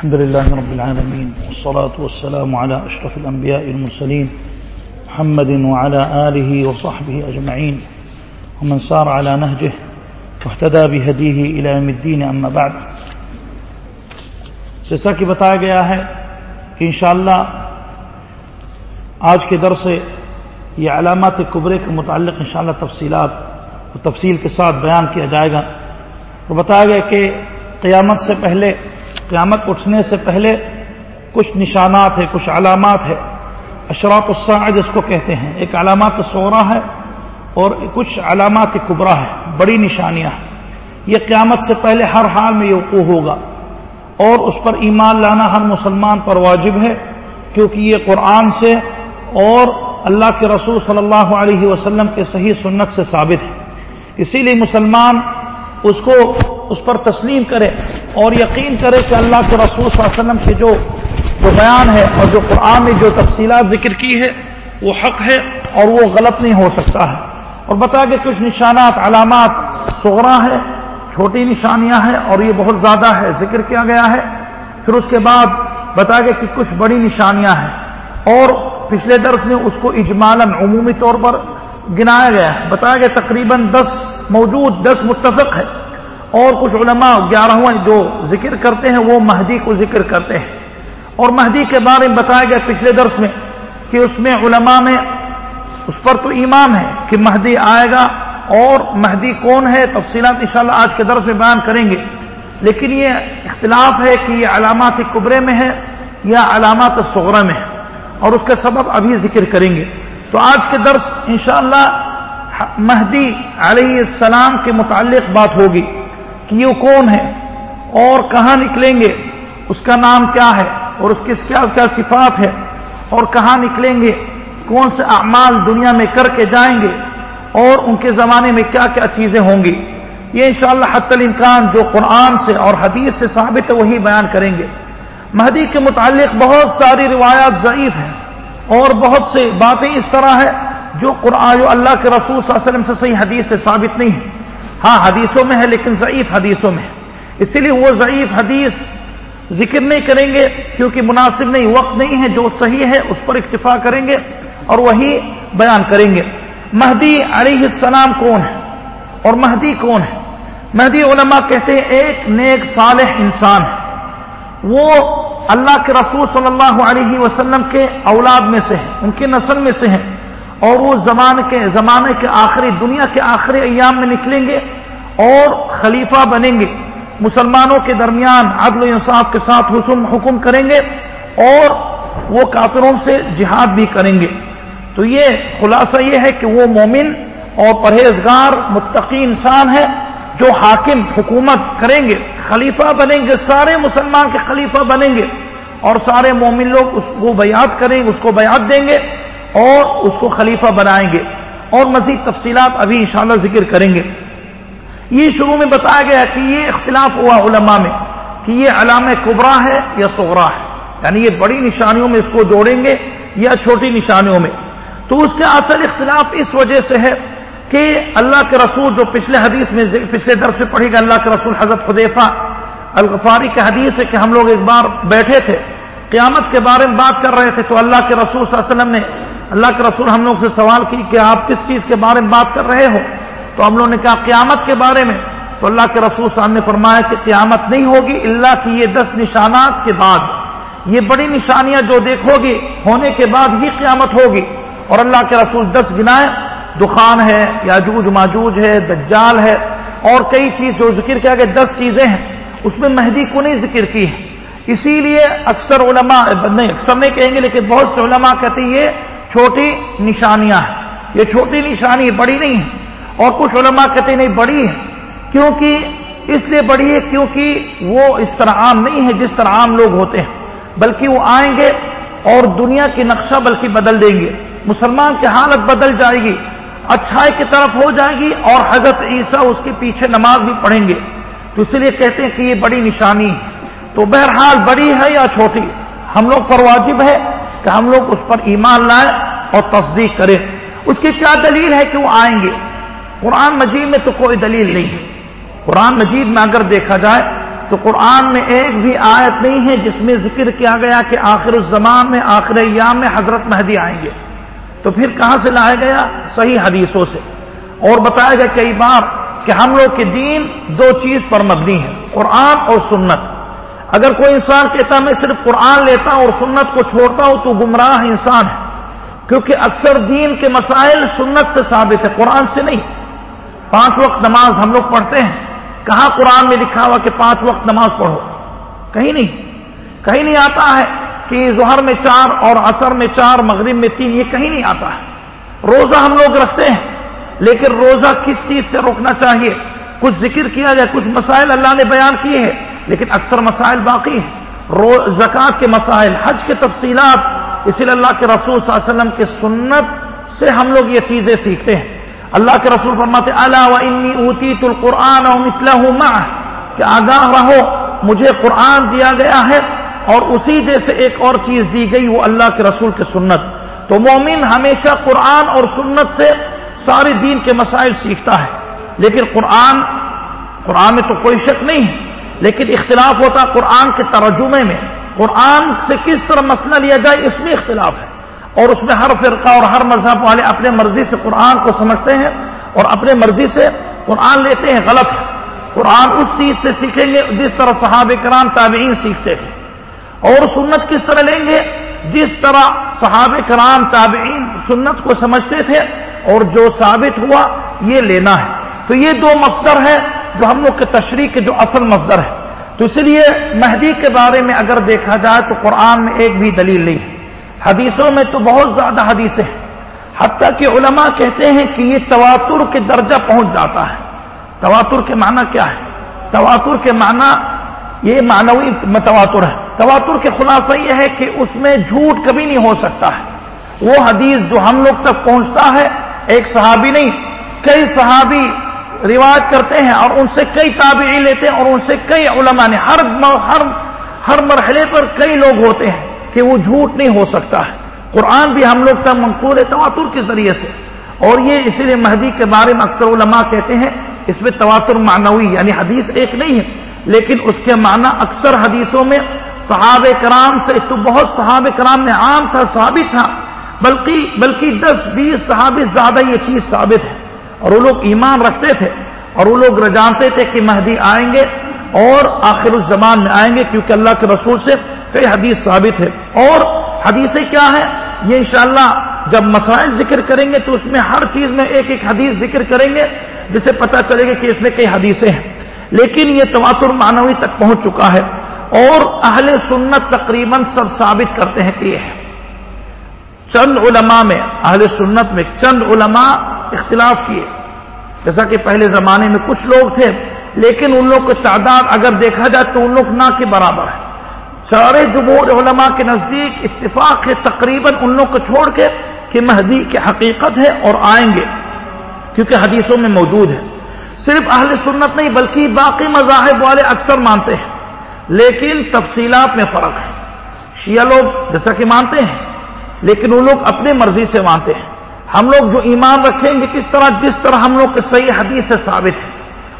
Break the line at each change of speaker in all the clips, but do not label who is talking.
الحمد لله رب العالمين، والصلاة والسلام على أشرف الأنبياء المرسلين محمد وعلى آله وصحبه أجمعين. ومن سار على نهجه واهتدى بهديه إلى يوم الدين، أما بعد. جیسا کہ بتایا گیا ہے کہ انشاءاللہ آج کے در سے یہ علامات قبرے کے متعلق انشاءاللہ تفصیلات و تفصیل کے ساتھ بیان کیا جائے گا۔ اور بتایا گیا کہ قیامت سے پہلے قیامت اٹھنے سے پہلے کچھ نشانات ہیں، کچھ علامات ہے اشراط الساعہ جس کو کہتے ہیں۔ ایک علامات سورا ہے اور کچھ علامات کبرا ہے۔ بڑی نشانیاں ہیں۔ یہ قیامت سے پہلے ہر حال میں یہ ہوگا اور اس پر ایمان لانا ہر مسلمان پر واجب ہے، کیونکہ یہ قرآن سے اور اللہ کے رسول صلی اللہ علیہ وسلم کے صحیح سنت سے ثابت ہے۔ اسی لیے مسلمان اس کو اس پر تسلیم کرے اور یقین کرے کہ اللہ کے رسول صلی اللہ علیہ وسلم کے جو جو بیان ہے اور جو قرآن نے جو تفصیلات ذکر کی ہے، وہ حق ہے اور وہ غلط نہیں ہو سکتا ہے۔ اور بتا کہ کچھ نشانات، علامات سغرا ہے چھوٹی نشانیاں ہیں اور یہ بہت زیادہ ہے، ذکر کیا گیا ہے۔ پھر اس کے بعد بتا گیا کہ کچھ بڑی نشانیاں ہیں اور پچھلے درس میں اس کو اجمالاً عمومی طور پر گنایا گیا ہے۔ بتایا گیا تقریباً دس، موجود دس متفق ہے اور کچھ علماء گیارہواں جو ذکر کرتے ہیں وہ مہدی کو ذکر کرتے ہیں۔ اور مہدی کے بارے میں بتایا گیا پچھلے درس میں کہ اس میں علماء میں اس پر تو ایمان ہے کہ مہدی آئے گا اور مہدی کون ہے تفصیلات انشاءاللہ آج کے درس میں بیان کریں گے۔ لیکن یہ اختلاف ہے کہ یہ علامات قبرے میں ہے یا علامات صغرہ میں ہے اور اس کا سبب ابھی ذکر کریں گے۔ تو آج کے درس انشاءاللہ مہدی علیہ السلام کے متعلق بات ہوگی۔ کہ یہ کون ہے اور کہاں نکلیں گے اس کا نام کیا ہے اور اس کی کیا کیا صفات ہے اور کہاں نکلیں گے کون سے اعمال دنیا میں کر کے جائیں گے اور ان کے زمانے میں کیا کیا چیزیں ہوں گی یہ انشاءاللہ شاء حت الامکان جو قرآن سے اور حدیث سے ثابت ہے وہی بیان کریں گے۔ مہدی کے متعلق بہت ساری روایات ضعیف ہیں اور بہت سے باتیں اس طرح ہے جو قرآن جو اللہ کے رسول صلی اللہ علیہ وسلم سے صحیح حدیث سے ثابت نہیں ہے ہاں حدیثوں میں ہے لیکن ضعیف حدیثوں میں ہے۔ اسی لیے وہ ضعیف حدیث ذکر نہیں کریں گے کیونکہ مناسب نہیں، وقت نہیں ہے، جو صحیح ہے اس پر اکتفا کریں گے اور وہی بیان کریں گے۔ مہدی علیہ السلام کون ہے؟ اور مہدی کون ہے؟ مہدی علماء کہتے ہیں ایک نیک صالح انسان ہے۔ وہ اللہ کے رسول صلی اللہ علیہ وسلم کے اولاد میں سے ہیں، ان کے نسل میں سے ہیں۔ اور وہ زمان کے زمانے کے آخری دنیا کے آخری ایام میں نکلیں گے اور خلیفہ بنیں گے۔ مسلمانوں کے درمیان عدل و انصاف کے ساتھ حسم حکم کریں گے اور وہ کافروں سے جہاد بھی کریں گے۔ تو یہ خلاصہ یہ ہے کہ وہ مومن اور پرہیزگار متقی انسان ہے جو حاکم حکومت کریں گے، خلیفہ بنیں گے، سارے مسلمان کے خلیفہ بنیں گے اور سارے مومن لوگ اس کو بیعت کریں گے، اس کو بیعت دیں گے۔ اور اس کو خلیفہ بنائیں گے اور مزید تفصیلات ابھی انشاءاللہ ذکر کریں گے۔ یہ شروع میں بتایا گیا کہ یہ اختلاف ہوا علماء میں کہ یہ علام کبرا ہے یا سغرا ہے۔ یعنی یہ بڑی نشانیوں میں اس کو جوڑیں گے یا چھوٹی نشانیوں میں۔ تو اس کے اصل اختلاف اس وجہ سے ہے کہ اللہ کے رسول جو پچھلے حدیث میں پچھلے درس میں پڑھی گا اللہ کے رسول حضرت خدیفہ الغفاری کے حدیث ہے کہ ہم لوگ ایک بار بیٹھے تھے، قیامت کے بارے میں بات کر رہے تھے تو اللہ کے رسول صلی اللہ علیہ وسلم نے اللہ کے رسول ہم لوگ سے سوال کی کہ آپ کس چیز کے بارے میں بات کر رہے ہو؟ تو ہم لوگوں نے کہا قیامت کے بارے میں۔ تو اللہ کے رسول صاحب نے فرمایا کہ قیامت نہیں ہوگی اللہ کی یہ دس نشانات کے بعد۔ یہ بڑی نشانیاں جو دیکھو گی ہونے کے بعد ہی قیامت ہوگی۔ اور اللہ کے رسول دس گنائے دخان ہے، یاجوج، ماجوج ہے، دجال ہے۔ اور کئی چیز جو ذکر کیا گیا، دس چیزیں ہیں۔ اس میں مہدی کو نہیں ذکر کی ہے۔ اسی لیے اکثر علماء، نہیں، اکثر نہیں کہیں گے، لیکن بہت سے علماء کہتے ہیں یہ چھوٹی نشانیاں ہیں۔ یہ چھوٹی نشانی بڑی نہیں ہے اور کچھ علماء کہتے نہیں، بڑی ہے کیونکہ اس لیے بڑی ہے کیونکہ وہ اس طرح عام نہیں ہے جس طرح عام لوگ ہوتے ہیں۔ بلکہ وہ آئیں گے اور دنیا کی نقشہ بلکہ بدل دیں گے۔ مسلمان کی حالت بدل جائے گی، اچھائی کی طرف ہو جائے گی اور حضرت عیسیٰ اس کے پیچھے نماز بھی پڑھیں گے۔ تو اس لیے کہتے ہیں کہ یہ بڑی نشانی ہے۔ تو بہرحال بڑی ہے یا چھوٹی؟ ہم لوگ پر واجب ہے۔ کہ ہم لوگ اس پر ایمان لائیں اور تصدیق کریں۔ اس کی کیا دلیل ہے کہ وہ آئیں گے؟ قرآن مجید میں تو کوئی دلیل نہیں ہے۔ قرآن مجید میں اگر دیکھا جائے تو قرآن میں ایک بھی آیت نہیں ہے جس میں ذکر کیا گیا کہ آخر الزمان میں، آخر ایام میں حضرت مہدی آئیں گے۔ تو پھر کہاں سے لایا گیا؟ صحیح حدیثوں سے۔ اور بتایا گیا کئی بار کہ ہم لوگ کے دین دو چیز پر مبنی ہے قرآن اور سنت۔ اگر کوئی انسان کہتا میں صرف قرآن لیتا ہوں اور سنت کو چھوڑتا ہوں تو گمراہ انسان ہے۔ کیونکہ اکثر دین کے مسائل سنت سے ثابت ہے قرآن سے نہیں۔ پانچ وقت نماز ہم لوگ پڑھتے ہیں۔ کہاں قرآن میں لکھا ہوا کہ پانچ وقت نماز پڑھو؟ کہیں نہیں۔ کہیں نہیں آتا ہے کہ ظہر میں چار اور عصر میں چار، مغرب میں تین، یہ کہیں نہیں آتا ہے۔ روزہ ہم لوگ رکھتے ہیں، لیکن روزہ کس چیز سے روکنا چاہیے؟ کچھ ذکر کیا جائے، کچھ مسائل اللہ نے بیان کیے ہیں۔ لیکن اکثر مسائل باقی ہیں۔ زکات کے مسائل، حج کے تفصیلات۔ اسی لیے اللہ کے رسول صلی اللہ علیہ وسلم کے سنت سے ہم لوگ یہ چیزیں سیکھتے ہیں۔ اللہ کے رسول فرماتے اللہ و انی اوتی تل قرآن کہ آگاہ رہو، مجھے قرآن دیا گیا ہے اور اسی جیسے ایک اور چیز دی گئی، وہ اللہ کے رسول کے سنت۔ تو مومن ہمیشہ قرآن اور سنت سے سارے دین کے مسائل سیکھتا ہے، لیکن قرآن قرآن میں تو کوئی شک نہیں ہے۔ لیکن اختلاف ہوتا قرآن کے ترجمے میں قرآن سے کس طرح مسئلہ لیا جائے اس میں اختلاف ہے اور اس میں ہر فرقہ اور ہر مذہب والے اپنے مرضی سے قرآن کو سمجھتے ہیں اور اپنے مرضی سے قرآن لیتے ہیں، غلط ہے۔ قرآن اس چیز سے سیکھیں گے جس طرح صحابہ کرام، تابعین سیکھتے تھے اور سنت کس طرح لیں گے؟ جس طرح صحابہ کرام، تابعین سنت کو سمجھتے تھے اور جو ثابت ہوا، یہ لینا ہے۔ تو یہ دو مصدر ہے جو ہم لوگ کے تشریح کے جو اصل مصدر ہے تو اس لیے مہدی کے بارے میں اگر دیکھا جائے تو قرآن میں ایک بھی دلیل نہیں ہے۔ حدیثوں میں تو بہت زیادہ حدیثیں ہیں۔ حتیٰ کہ علماء کہتے ہیں کہ یہ تواتر کے درجہ پہنچ جاتا ہے۔ تواتر کے معنی کیا ہے؟ تواتر کے معنی یہ معنوی تواتر ہے۔ تواتر کے خلاصہ یہ ہے کہ اس میں جھوٹ کبھی نہیں ہو سکتا ہے۔ وہ حدیث جو ہم لوگ تک پہنچتا ہے، ایک صحابی نہیں، کئی صحابی رواج کرتے ہیں اور ان سے کئی تابعی لیتے ہیں اور ان سے کئی علماء نے ہر ہر ہر مرحلے پر کئی لوگ ہوتے ہیں کہ وہ جھوٹ نہیں ہو سکتا ہے۔ قرآن بھی ہم لوگ کا منقور ہے تواتر کے ذریعے سے۔ اور یہ اسی لیے مہدی کے بارے میں اکثر علماء کہتے ہیں، اس میں تواتر معنوی یعنی حدیث ایک نہیں ہے، لیکن اس کے معنی اکثر حدیثوں میں صحاب کرام سے، تو بہت صحاب کرام میں عام تھا، ثابت تھا، بلکہ بلکہ دس بیس صحابی زیادہ یہ چیز ثابت ہے۔ اور وہ لوگ ایمان رکھتے تھے اور وہ لوگ رجانتے تھے کہ مہدی آئیں گے اور آخر الزمان میں آئیں گے کیونکہ اللہ کے رسول سے کئی حدیث ثابت ہے اور حدیثیں کیا ہے یہ انشاءاللہ جب مسائل ذکر کریں گے تو اس میں ہر چیز میں ایک ایک حدیث ذکر کریں گے، جسے پتہ چلے گا کہ اس میں کئی حدیثیں ہیں۔ لیکن یہ تواتر معنوی تک پہنچ چکا ہے اور اہل سنت تقریباً سب ثابت کرتے ہیں کہ یہ ہے۔ چند علماء میں، اہل سنت میں چند علماء اختلاف کیے۔ جیسا کہ پہلے زمانے میں کچھ لوگ تھے، لیکن ان لوگ کی تعداد اگر دیکھا جائے تو ان لوگ نہ کے برابر ہے سارے جمہور علماء کے نزدیک اتفاق ہے، تقریباً ان لوگ کو چھوڑ کے کہ مہدی کی حقیقت ہے اور آئیں گے، کیونکہ حدیثوں میں موجود ہے۔ صرف اہل سنت نہیں، بلکہ باقی مذاہب والے اکثر مانتے ہیں، لیکن تفصیلات میں فرق ہے۔ شیعہ لوگ جیسا کہ مانتے ہیں، لیکن وہ لوگ اپنے مرضی سے مانتے ہیں۔ ہم لوگ جو ایمان رکھیں گے کس طرح جس طرح ہم لوگ کے صحیح حدیث سے ثابت ہے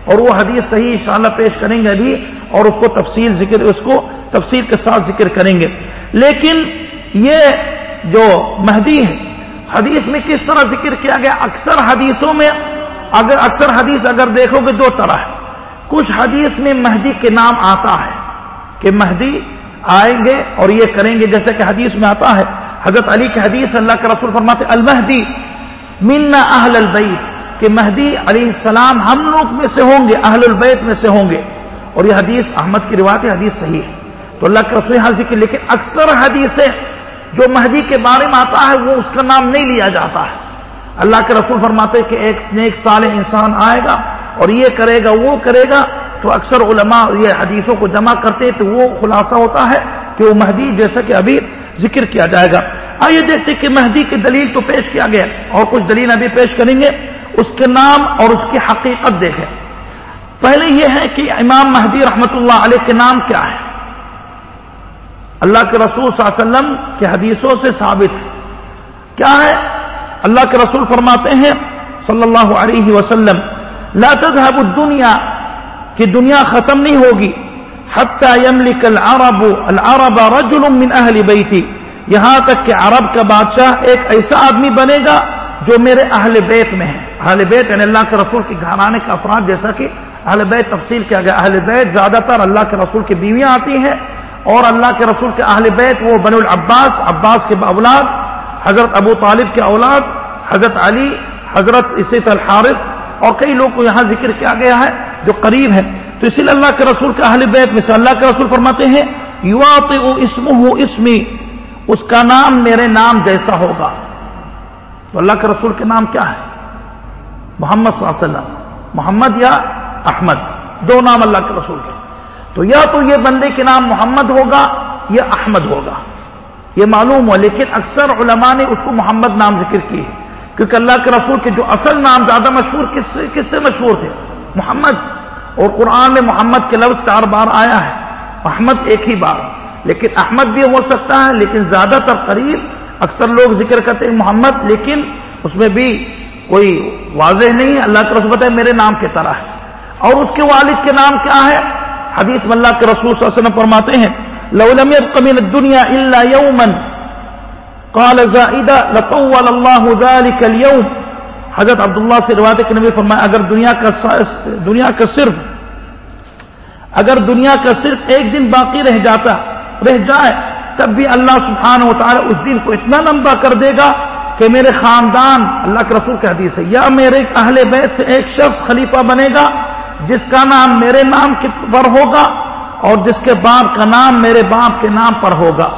اور وہ حدیث صحیح انشاءاللہ پیش کریں گے ابھی اور اس کو تفصیل ذکر اس کو تفصیل کے ساتھ ذکر کریں گے لیکن یہ جو مہدی ہے حدیث میں کس طرح ذکر کیا گیا؟ اکثر حدیثوں میں اگر اکثر حدیث اگر دیکھو گے دو طرح ہے کچھ حدیث میں مہدی کے نام آتا ہے کہ مہدی آئیں گے اور یہ کریں گے، جیسے کہ حدیث میں آتا ہے حضرت علی کے حدیث اللہ کے رسول فرماتے المہدی، منا اہل البیت، کہ مہدی علیہ السلام ہم لوگ میں سے ہوں گے، اہل البیت میں سے ہوں گے۔ اور یہ حدیث احمد کی روایت حدیث صحیح ہے۔ تو اللہ کے رسول حاضر کی لیکن اکثر حدیثیں جو مہدی کے بارے میں آتا ہے، وہ اس کا نام نہیں لیا جاتا ہے۔ اللہ کے رسول فرماتے کہ ایک نیک سال انسان آئے گا اور یہ کرے گا، وہ کرے گا تو اکثر علماء یہ حدیثوں کو جمع کرتے تو وہ خلاصہ ہوتا ہے کہ وہ مہدی جیسا کہ ابھی ذکر کیا جائے گا۔ آئیے دیکھتے کہ مہدی کی دلیل تو پیش کیا گیا اور کچھ دلیل ابھی پیش کریں گے۔ اس کے نام اور اس کی حقیقت دیکھیں۔ پہلے یہ ہے کہ امام مہدی رحمت اللہ علیہ کے نام کیا ہے؟ اللہ کے رسول صلی اللہ علیہ وسلم کے حدیثوں سے ثابت ہے کیا ہے؟ اللہ کے رسول فرماتے ہیں صلی اللہ علیہ وسلم، لا تذهب الدنیا کہ دنیا ختم نہیں ہوگی۔ حتى يملك العرب العرب رجل من اهل بيتي۔ یہاں تک کہ عرب کا بادشاہ ایک ایسا آدمی بنے گا جو میرے اہل بیت میں ہے۔ اہل بیت یعنی اللہ کے رسول کے گھرانے کا افراد، جیسا کہ اہل بیت تفصیل کیا گیا۔ اہل بیت زیادہ تر اللہ کے رسول کی بیویاں آتی ہیں اور اللہ کے رسول کے اہل بیت وہ بن العباس، عباس کے اولاد، حضرت ابو طالب کے اولاد، حضرت علی، حضرت اسیت الحارث اور کئی لوگ کو یہاں ذکر کیا گیا ہے۔ جو قریب ہے تو اسی لیے اللہ کے رسول کے اہل بیت میں سے اللہ کے رسول فرماتے ہیں یو اسم ہوں اسمی، اس کا نام میرے نام جیسا ہوگا۔ تو اللہ کے رسول کے نام کیا ہے؟ محمد صلی اللہ علیہ وسلم۔ محمد یا احمد؟ دو نام اللہ کے رسول کے۔ تو یا تو یہ بندے کے نام محمد ہوگا، یا احمد ہوگا۔ یہ معلوم ہوا، لیکن اکثر علماء نے اس کو محمد نام ذکر کی ہے کیونکہ اللہ کے رسول کے جو اصل نام زیادہ مشہور، کس سے کس سے مشہور تھے؟ محمد اور قرآن میں محمد کے لفظ چار بار آیا ہے۔ احمد ایک ہی بار۔ لیکن احمد بھی ہو سکتا ہے، لیکن زیادہ تر قریب اکثر لوگ ذکر کرتے ہیں محمد، لیکن اس میں بھی کوئی واضح نہیں ہے۔ اللہ کے رسول بتائے میرے نام کی طرح ہے۔ اور اس کے والد کے نام کیا ہے؟ حدیث ملا کے رسول صلی اللہ علیہ وسلم فرماتے ہیں لولم من الدنيا الا يوما قال زائدہ لطول الله ذلك اليوم حضرت عبداللہ سے روایت کے نبی فرمایا، اگر دنیا کا دنیا کا صرف اگر دنیا کا صرف ایک دن باقی رہ جاتا، رہ جائے، تب بھی اللہ سبحانہ و تعالی اس دن کو اتنا لمبا کر دے گا کہ میرے خاندان اللہ کے رسول کا حدیث ہے، یا میرے اہل بیت سے ایک شخص خلیفہ بنے گا، جس کا نام میرے نام پر ہوگا اور جس کے باپ کا نام میرے باپ کے نام پر ہوگا۔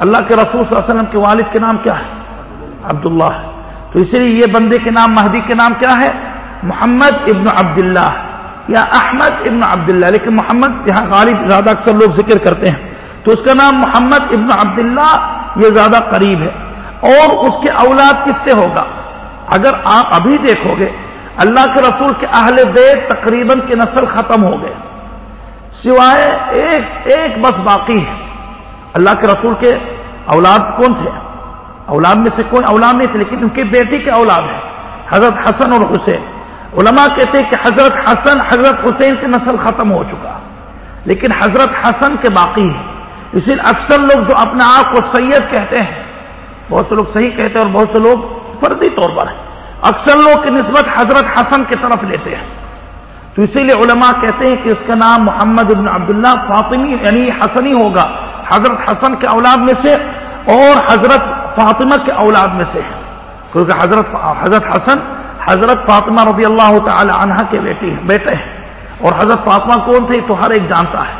اللہ کے رسول صلی اللہ علیہ وسلم کے والد کے نام کیا ہے؟ عبداللہ ہے۔ تو اسی لیے یہ بندے کے نام مہدی کے نام کیا ہے؟ محمد ابن عبداللہ یا احمد ابن عبداللہ، لیکن محمد یہاں غالب زیادہ اکثر لوگ ذکر کرتے ہیں۔ تو اس کا نام محمد ابن عبداللہ، یہ زیادہ قریب ہے۔ اور اس کے اولاد کس سے ہوگا؟ اگر آپ ابھی دیکھو گے، اللہ کے رسول کے اہل بیت تقریباً کی نسل ختم ہو گئے۔ سوائے ایک ایک بس باقی ہے۔ اللہ کے رسول کے اولاد کون تھے؟ اولاد میں سے کوئی اولاد نہیں تھے لیکن ان کی بیٹی کے اولاد ہے، حضرت حسن اور حسین۔ علماء کہتے ہیں کہ حضرت حسن، حضرت حسین کی نسل ختم ہو چکا۔ لیکن حضرت حسن کے باقی ہے اسی لیے اکثر لوگ جو اپنے آپ کو سید کہتے ہیں، بہت سے لوگ صحیح کہتے ہیں اور بہت سے لوگ فرضی طور پر ہیں۔ اکثر لوگ کی نسبت حضرت حسن کی طرف لیتے ہیں۔ تو اسی لیے علماء کہتے ہیں کہ اس کا نام محمد ابن عبداللہ فاطمی یعنی حسنی ہوگا۔ حضرت حسن کے اولاد میں سے اور حضرت فاطمہ کے اولاد میں سے کیونکہ حضرت حضرت حسن، حضرت فاطمہ رضی اللہ تعالی عنہ کے بیٹی ہیں، بیٹے ہیں۔ اور حضرت فاطمہ کون تھے تو ہر ایک جانتا ہے۔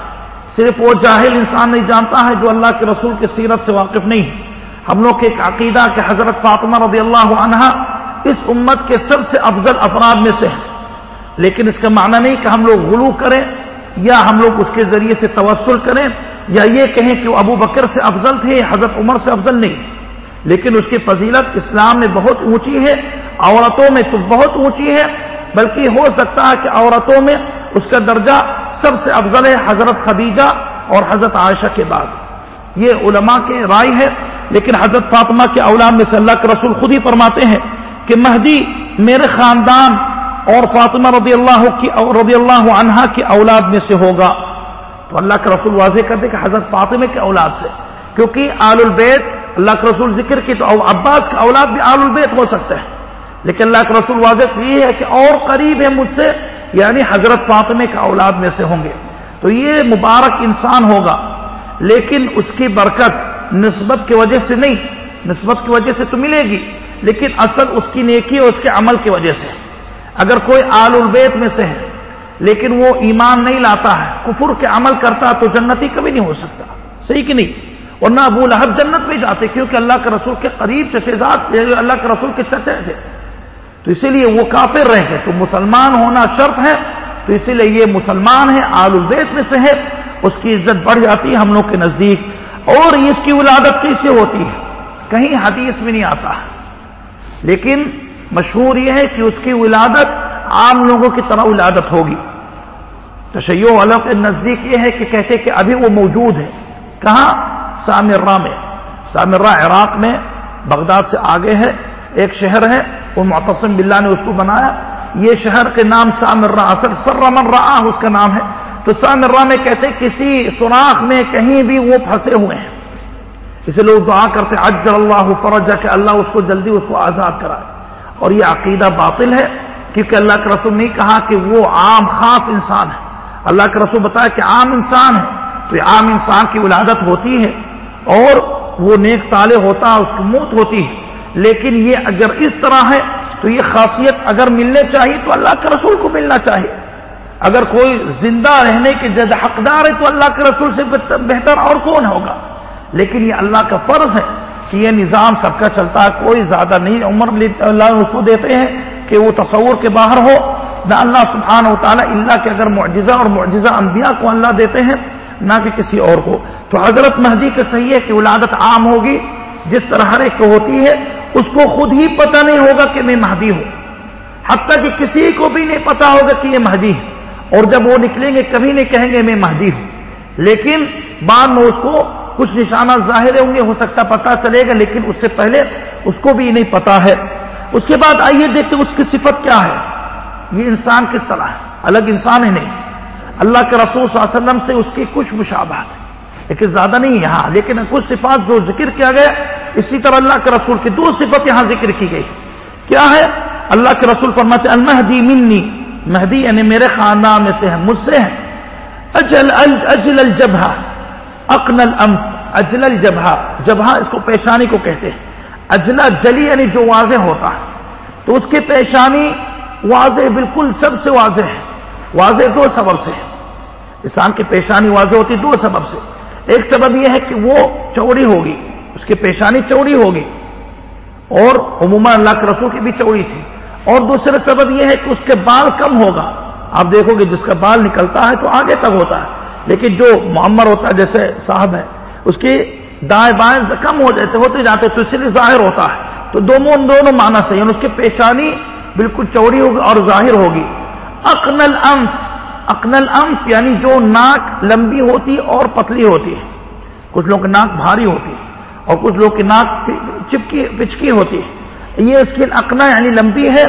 صرف وہ جاہل انسان نہیں جانتا ہے جو اللہ کے رسول کی سیرت سے واقف نہیں۔ ہم لوگ کے ایک عقیدہ کہ حضرت فاطمہ رضی اللہ عنہ اس امت کے سب سے افضل افراد میں سے ہیں۔ لیکن اس کا معنی نہیں کہ ہم لوگ غلو کریں یا ہم لوگ اس کے ذریعے سے توسل کریں یا یہ کہیں کہ وہ ابو بکر سے افضل تھے حضرت عمر سے افضل نہیں۔ لیکن اس کی فضیلت اسلام میں بہت اونچی ہے، عورتوں میں تو بہت اونچی ہے، بلکہ ہو سکتا ہے کہ عورتوں میں اس کا درجہ سب سے افضل ہے حضرت خدیجہ اور حضرت عائشہ کے بعد۔ یہ علماء کے رائے ہے، لیکن حضرت فاطمہ کے اولاد میں سے اللہ کے رسول خود ہی فرماتے ہیں کہ مہدی میرے خاندان اور فاطمہ رضی اللہ کی رضی اللہ عنہا کی اولاد میں سے ہوگا۔ تو اللہ کے رسول واضح کر دے کہ حضرت فاطمہ کے اولاد سے، کیونکہ آل البیت اللہ کے رسول ذکر کی تو عباس کا اولاد بھی آل البیت ہو سکتا ہے لیکن اللہ کے رسول واضح یہ ہے کہ اور قریب ہے مجھ سے یعنی حضرت فاطمہ کا اولاد میں سے ہوں گے۔ تو یہ مبارک انسان ہوگا، لیکن اس کی برکت نسبت کی وجہ سے نہیں، نسبت کی وجہ سے تو ملے گی، لیکن اصل اس کی نیکی اور اس کے عمل کی وجہ سے۔ اگر کوئی آل البیت میں سے ہے، لیکن وہ ایمان نہیں لاتا ہے، کفر کے عمل کرتا تو جنتی کبھی نہیں ہو سکتا۔ صحیح کہ نہیں؟ ورنہ ابو لہب جنت میں جاتے کیونکہ اللہ کے رسول کے قریب چچے اللہ کے رسول کے چچے تھے۔ تو اسی لیے وہ کافر رہے ہیں تو مسلمان ہونا شرط ہے۔ تو اسی لیے یہ مسلمان ہے آل البیت میں سے ہے اس کی عزت بڑھ جاتی ہے ہم لوگ کے نزدیک۔ اور اس کی ولادت کیسے ہوتی ہے؟ کہیں حدیث میں نہیں آتا۔ لیکن مشہور یہ ہے کہ اس کی ولادت عام لوگوں کی طرح ولادت ہوگی۔ تشیع والوں کے نزدیک یہ ہے کہ کہتے کہ ابھی وہ موجود ہے۔ کہاں؟ سامرہ میں سامرہ عراق میں بغداد سے آگے ہے، ایک شہر ہے، وہ معتصم بلّہ نے اس کو بنایا۔ یہ شہر کے نام سامرہ اصل سر رمن اس کا نام ہے۔ تو سامرہ میں کہتے کسی سوراخ میں کہیں بھی وہ پھنسے ہوئے ہیں۔ اسے لوگ دعا کرتے اجر اللہ فرج کہ اللہ اس کو جلدی اس کو آزاد کرائے۔ اور یہ عقیدہ باطل ہے، کیونکہ اللہ کے رسول نہیں کہا کہ وہ عام خاص انسان ہے۔ اللہ کے رسول بتایا کہ عام انسان ہے۔ تو یہ عام انسان کی ولادت ہوتی ہے۔ اور وہ نیک سالے ہوتا ہے، اس کی موت ہوتی ہے۔ لیکن یہ اگر اس طرح ہے، تو یہ خاصیت اگر ملنے چاہیے تو اللہ کے رسول کو ملنا چاہیے۔ اگر کوئی زندہ رہنے کے جد حقدار ہے، تو اللہ کے رسول سے بہتر اور کون ہوگا؟ لیکن یہ اللہ کا فرض ہے کہ یہ نظام سب کا چلتا ہے۔ کوئی زیادہ نہیں، عمر اللہ اس کو دیتے ہیں کہ وہ تصور کے باہر ہو۔ نہ اللہ سبحانہ و تعالیٰ اللہ کے اگر معجزہ اور معجزہ انبیاء کو اللہ دیتے ہیں نہ کہ کسی اور کو۔ تو حضرت مہدی کا صحیح ہے کہ ولادت عام ہوگی، جس طرح ہر ایک کو ہوتی ہے، اس کو خود ہی پتہ نہیں ہوگا کہ میں مہدی ہوں۔ حتیٰ کہ کسی کو بھی نہیں پتا ہوگا کہ یہ مہدی ہے۔ اور جب وہ نکلیں گے، کبھی نہیں کہیں گے میں مہدی ہوں۔ لیکن بعد میں اس کو کچھ نشانہ ظاہر ہوں گے، ہو سکتا پتا چلے گا، لیکن اس سے پہلے اس کو بھی نہیں پتا ہے۔ اس کے بعد آئیے دیکھتے اس کی صفت کیا ہے۔ یہ انسان کس طرح ہے؟ الگ انسان ہی نہیں۔ اللہ کے رسول صلی اللہ علیہ وسلم سے اس کی کچھ مشابہت ہے۔ لیکن زیادہ نہیں یہاں، لیکن کچھ صفات جو ذکر کیا گیا، اسی طرح اللہ کے رسول کی دو صفت یہاں ذکر کی گئی۔ کیا ہے؟ اللہ کے رسول فرماتے المہدی منی۔ مہدی یعنی میرے خاندان میں سے ہے مجھ سے ہے اجل اجل الجبہ۔ اقن الم اجل الجبہ۔ جبہ اس کو پیشانی کو کہتے ہیں۔ اجلا جلی یعنی جو واضح ہوتا ہے۔ تو اس کی پیشانی واضح بالکل سب سے واضح ہے۔ واضح دو سبب سے ہے۔ انسان کی پیشانی واضح ہوتی دو سبب سے۔ ایک سبب یہ ہے کہ وہ چوڑی ہوگی، اس کی پیشانی چوڑی ہوگی۔ اور عموماً اللہ کے رسول کی بھی چوڑی تھی۔ اور دوسرا سبب یہ ہے کہ اس کے بال کم ہوگا۔ آپ دیکھو گے جس کا بال نکلتا ہے تو آگے تک ہوتا ہے۔ لیکن جو معمر ہوتا ہے، جیسے صاحب ہے، اس کی دائیں بائیں کم ہو جاتے ہوتے جاتے تو اس لیے ظاہر ہوتا ہے۔ تو دونوں دونوں معنی سے یعنی اس کی پیشانی بالکل چوڑی ہوگی اور ظاہر ہوگی۔ اقنل امف اقنل امف یعنی جو ناک لمبی ہوتی اور پتلی ہوتی ہے. کچھ لوگوں کی ناک بھاری ہوتی ہے اور کچھ لوگ کی ناک چپکی، پچکی ہوتی ہے. یہ اس کی اکنا یعنی لمبی ہے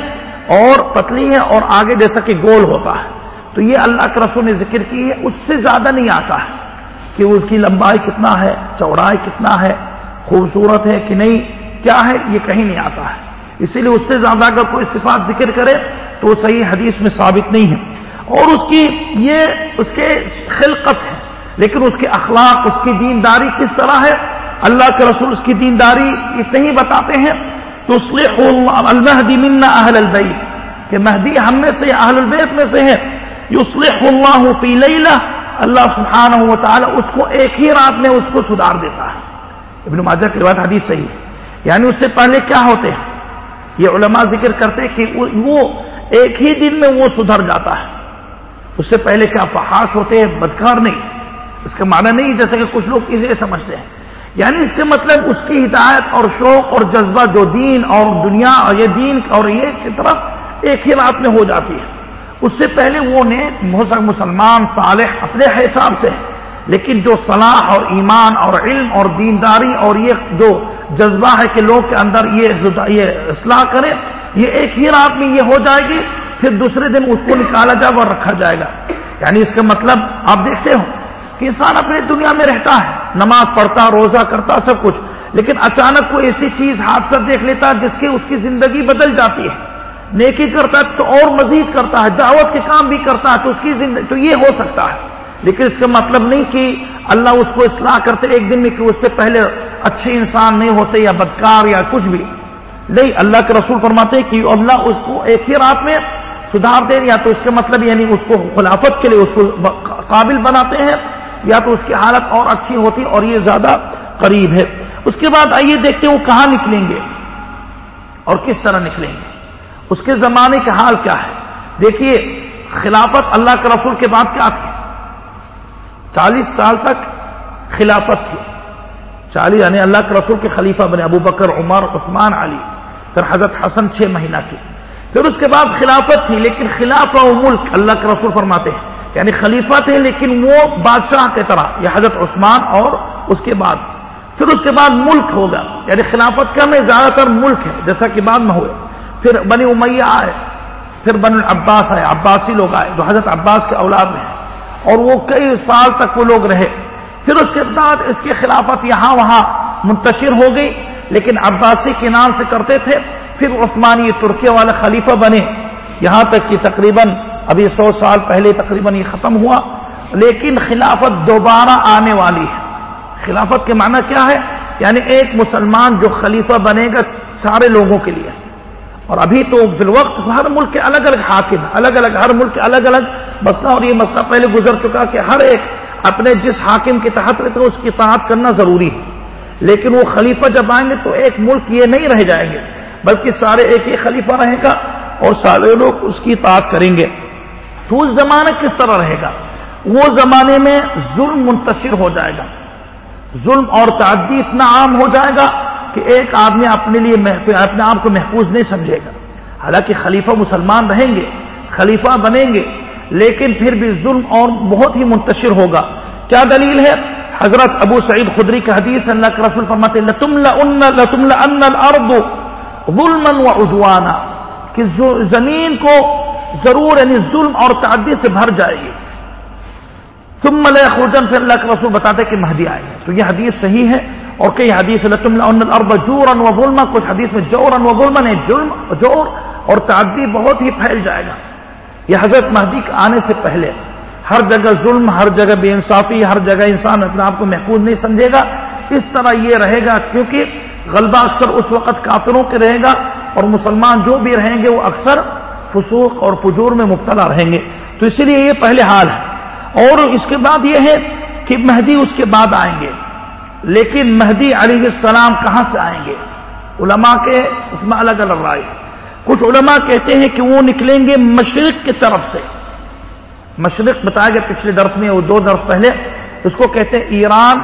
اور پتلی ہے اور آگے جیسا کہ گول ہوتا ہے. تو یہ اللہ کے رسول نے ذکر کی ہے. اس سے زیادہ نہیں آتا ہے کہ اس کی لمبائی کتنا ہے، چوڑائی کتنا ہے، خوبصورت ہے کہ نہیں، کیا ہے، یہ کہیں نہیں آتا ہے. اسی لیے اس سے زیادہ اگر کوئی صفات ذکر کرے تو وہ صحیح حدیث میں ثابت نہیں ہے۔ اور اس کی یہ اس کے خلقت ہے، لیکن اس کے اخلاق، اس کی دینداری کس طرح ہے؟ اللہ کے رسول اس کی دینداری اتنے ہی بتاتے ہیں۔ تصلح المہدی منا اہل البیت کہ مہدی ہم میں سے اہل البیت میں سے ہے یصلح اللہ فی لیلہ اللہ سبحانہ و تعالی اس کو ایک ہی رات میں اس کو سدھار دیتا ہے۔ ابن ماجہ کی روایت حدیث صحیح ہے۔ یعنی اس سے پہلے کیا ہوتے ہیں؟ یہ علماء ذکر کرتے کہ وہ ایک ہی دن میں وہ سدھر جاتا ہے۔ اس سے پہلے کیا فحاش ہوتے ہیں؟ بدکار نہیں۔ اس کا معنی نہیں، جیسے کہ کچھ لوگ اسے سمجھتے ہیں۔ یعنی اس کے مطلب اس کی ہدایت اور شوق اور جذبہ جو دین اور دنیا اور یہ دین اور یہ کی طرف ایک ہی رات میں ہو جاتی ہے۔ اس سے پہلے وہ نے مسلمان صالح اپنے حساب سے، لیکن جو صلاح اور ایمان اور علم اور دینداری اور یہ جو جذبہ ہے کہ لوگ کے اندر یہ اصلاح کرے یہ ایک ہی رات میں یہ ہو جائے گی، پھر دوسرے دن اس کو نکالا جائے اور رکھا جائے گا۔ یعنی اس کا مطلب آپ دیکھتے ہو کہ انسان اپنی دنیا میں رہتا ہے، نماز پڑھتا، روزہ کرتا، سب کچھ، لیکن اچانک کوئی ایسی چیز حادثہ دیکھ لیتا ہے جس کی اس کی زندگی بدل جاتی ہے۔ نیکی کرتا ہے تو اور مزید کرتا ہے، دعوت کے کام بھی کرتا ہے تو اس کی زندگی تو یہ ہو سکتا ہے۔ لیکن اس کا مطلب نہیں کہ اللہ اس کو اصلاح کرتے ایک دن میں کہ اس سے پہلے اچھے انسان نہیں ہوتے یا بدکار یا کچھ بھی۔ نہیں، اللہ کے رسول فرماتے کہ اللہ اس کو ایک ہی رات میں سدھار دیں یا تو اس کا مطلب یعنی اس کو خلافت کے لیے اس کو قابل بناتے ہیں، یا تو اس کی حالت اور اچھی ہوتی اور یہ زیادہ قریب ہے۔ اس کے بعد آئیے دیکھتے وہ کہاں نکلیں گے اور کس طرح نکلیں گے۔ اس کے زمانے کا حال کیا ہے؟ دیکھیے، خلافت اللہ کے رسول کے بعد کیا تھی؟ چالیس سال تک خلافت تھی چالیس یعنی اللہ کے رسول کے خلیفہ بنے، ابو بکر، عمر، عثمان، علی، پھر حضرت حسن چھ مہینہ کی۔ پھر اس کے بعد خلافت تھی، لیکن خلاف و ملک اللہ کے رسول فرماتے ہیں۔ یعنی خلیفہ تھے، لیکن وہ بادشاہ کی طرح یہ حضرت عثمان اور اس کے بعد۔ پھر اس کے بعد ملک ہوگا یعنی خلافت کا میں زیادہ تر ملک ہے، جیسا کہ بعد میں ہوئے۔ پھر بنی امیہ آئے، پھر بن العباس آئے، عباسی لوگ آئے، جو حضرت عباس کے اولاد میں ہیں۔ اور وہ کئی سال تک وہ لوگ رہے۔ پھر اس کے بعد اس کی خلافت یہاں وہاں منتشر ہو گئی، لیکن عباسی کے نام سے کرتے تھے۔ پھر عثمانی ترکیہ والے خلیفہ بنے۔ یہاں تک کہ تقریباً ابھی سو سال پہلے تقریباً یہ ختم ہوا۔ لیکن خلافت دوبارہ آنے والی ہے۔ خلافت کے معنی کیا ہے؟ یعنی ایک مسلمان جو خلیفہ بنے گا سارے لوگوں کے لیے۔ اور ابھی تو فی الوقت ہر ملک کے الگ الگ حاکم الگ الگ، ہر ملک کے الگ الگ مسئلہ، اور یہ مسئلہ پہلے گزر چکا کہ ہر ایک اپنے جس حاکم کے تحت رہتے ہیں، اس کی اطاعت کرنا ضروری ہے۔ لیکن وہ خلیفہ جب آئیں گے تو ایک ملک یہ نہیں رہ جائیں گے، بلکہ سارے ایک ہی خلیفہ رہے گا اور سارے لوگ اس کی اطاعت کریں گے۔ تو اس زمانہ کس طرح رہے گا؟ وہ زمانے میں ظلم منتشر ہو جائے گا۔ ظلم اور تعدی اتنا عام ہو جائے گا کہ ایک آدمی اپنے لیے اپنے آپ کو محفوظ نہیں سمجھے گا۔ حالانکہ خلیفہ مسلمان رہیں گے، خلیفہ بنیں گے، لیکن پھر بھی ظلم اور بہت ہی منتشر ہوگا۔ کیا دلیل ہے؟ حضرت ابو سعید خدری کا حدیث اللہ کے رسول فرماتے ظلم و ادوانا کہ زمین کو ضرور یعنی ظلم اور تعدی سے بھر جائے گی۔ تم مل خوجن پھر اللہ کے رسول بتاتے کہ مہدی آئے تو یہ حدیث صحیح ہے۔ اور کئی حدیث جور و غلما کچھ حدیث میں جور و غلما نے یعنی جرم، جور اور تعدی بہت ہی پھیل جائے گا۔ یہ حضرت مہدی کے آنے سے پہلے ہر جگہ ظلم، ہر جگہ بے انصافی، ہر جگہ انسان اپنے آپ کو محفوظ نہیں سمجھے گا۔ اس طرح یہ رہے گا کیونکہ غلبہ اکثر اس وقت کافروں کے رہے گا اور مسلمان جو بھی رہیں گے وہ اکثر فسوق اور پجور میں مبتلا رہیں گے۔ تو اسی لیے یہ پہلے حال ہے۔ اور اس کے بعد یہ ہے کہ مہدی اس کے بعد آئیں گے۔ لیکن مہدی علیہ السلام کہاں سے آئیں گے؟ علماء کے اس میں الگ الگ رائے۔ کچھ علماء کہتے ہیں کہ وہ نکلیں گے مشرق کی طرف سے۔ مشرق بتایا گیا پچھلے درس میں وہ دو درس پہلے۔ اس کو کہتے ہیں ایران،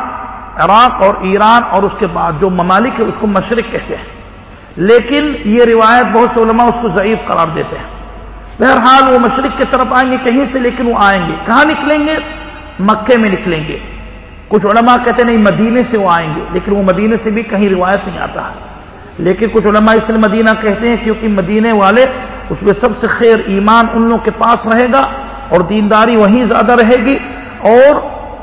عراق اور ایران اور اس کے بعد جو ممالک ہے اس کو مشرق کہتے ہیں۔ لیکن یہ روایت بہت سے علماء اس کو ضعیف قرار دیتے ہیں۔ بہرحال وہ مشرق کی طرف آئیں گے کہیں سے لیکن وہ آئیں گے۔ کہاں نکلیں گے؟ مکے میں نکلیں گے۔ کچھ علماء کہتے نہیں، مدینے سے وہ آئیں گے، لیکن وہ مدینے سے بھی کہیں روایت نہیں آتا ہے۔ لیکن کچھ علماء اس لیے مدینہ کہتے ہیں کیونکہ مدینے والے، اس میں سب سے خیر ایمان ان لوگوں کے پاس رہے گا اور دینداری وہیں زیادہ رہے گی۔ اور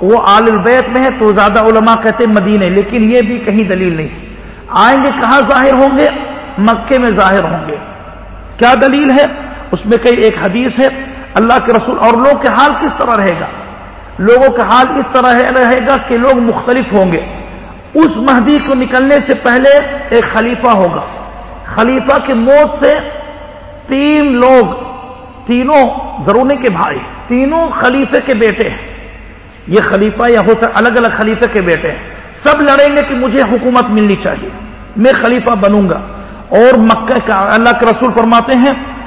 وہ آل البیت میں ہے تو زیادہ علماء کہتے ہیں مدینے لیکن یہ بھی کہیں دلیل نہیں۔ آئیں گے کہاں ظاہر ہوں گے؟ مکے میں ظاہر ہوں گے۔ کیا دلیل ہے؟ اس میں کئی ایک حدیث ہے، اللہ کے رسول اور لوگ کے حال کس طرح رہے گا؟ لوگوں کا حال اس طرح رہے گا کہ لوگ مختلف ہوں گے۔ اس مہدی کو نکلنے سے پہلے ایک خلیفہ ہوگا۔ خلیفہ کی موت سے تین لوگ، تینوں ضروری کے بھائی تینوں خلیفے کے بیٹے ہیں۔ یہ خلیفہ یا ہو سکتا الگ الگ خلیفے کے بیٹے ہیں۔ سب لڑیں گے کہ مجھے حکومت ملنی چاہیے۔ میں خلیفہ بنوں گا۔ اور مکہ کا اللہ کے رسول فرماتے ہیں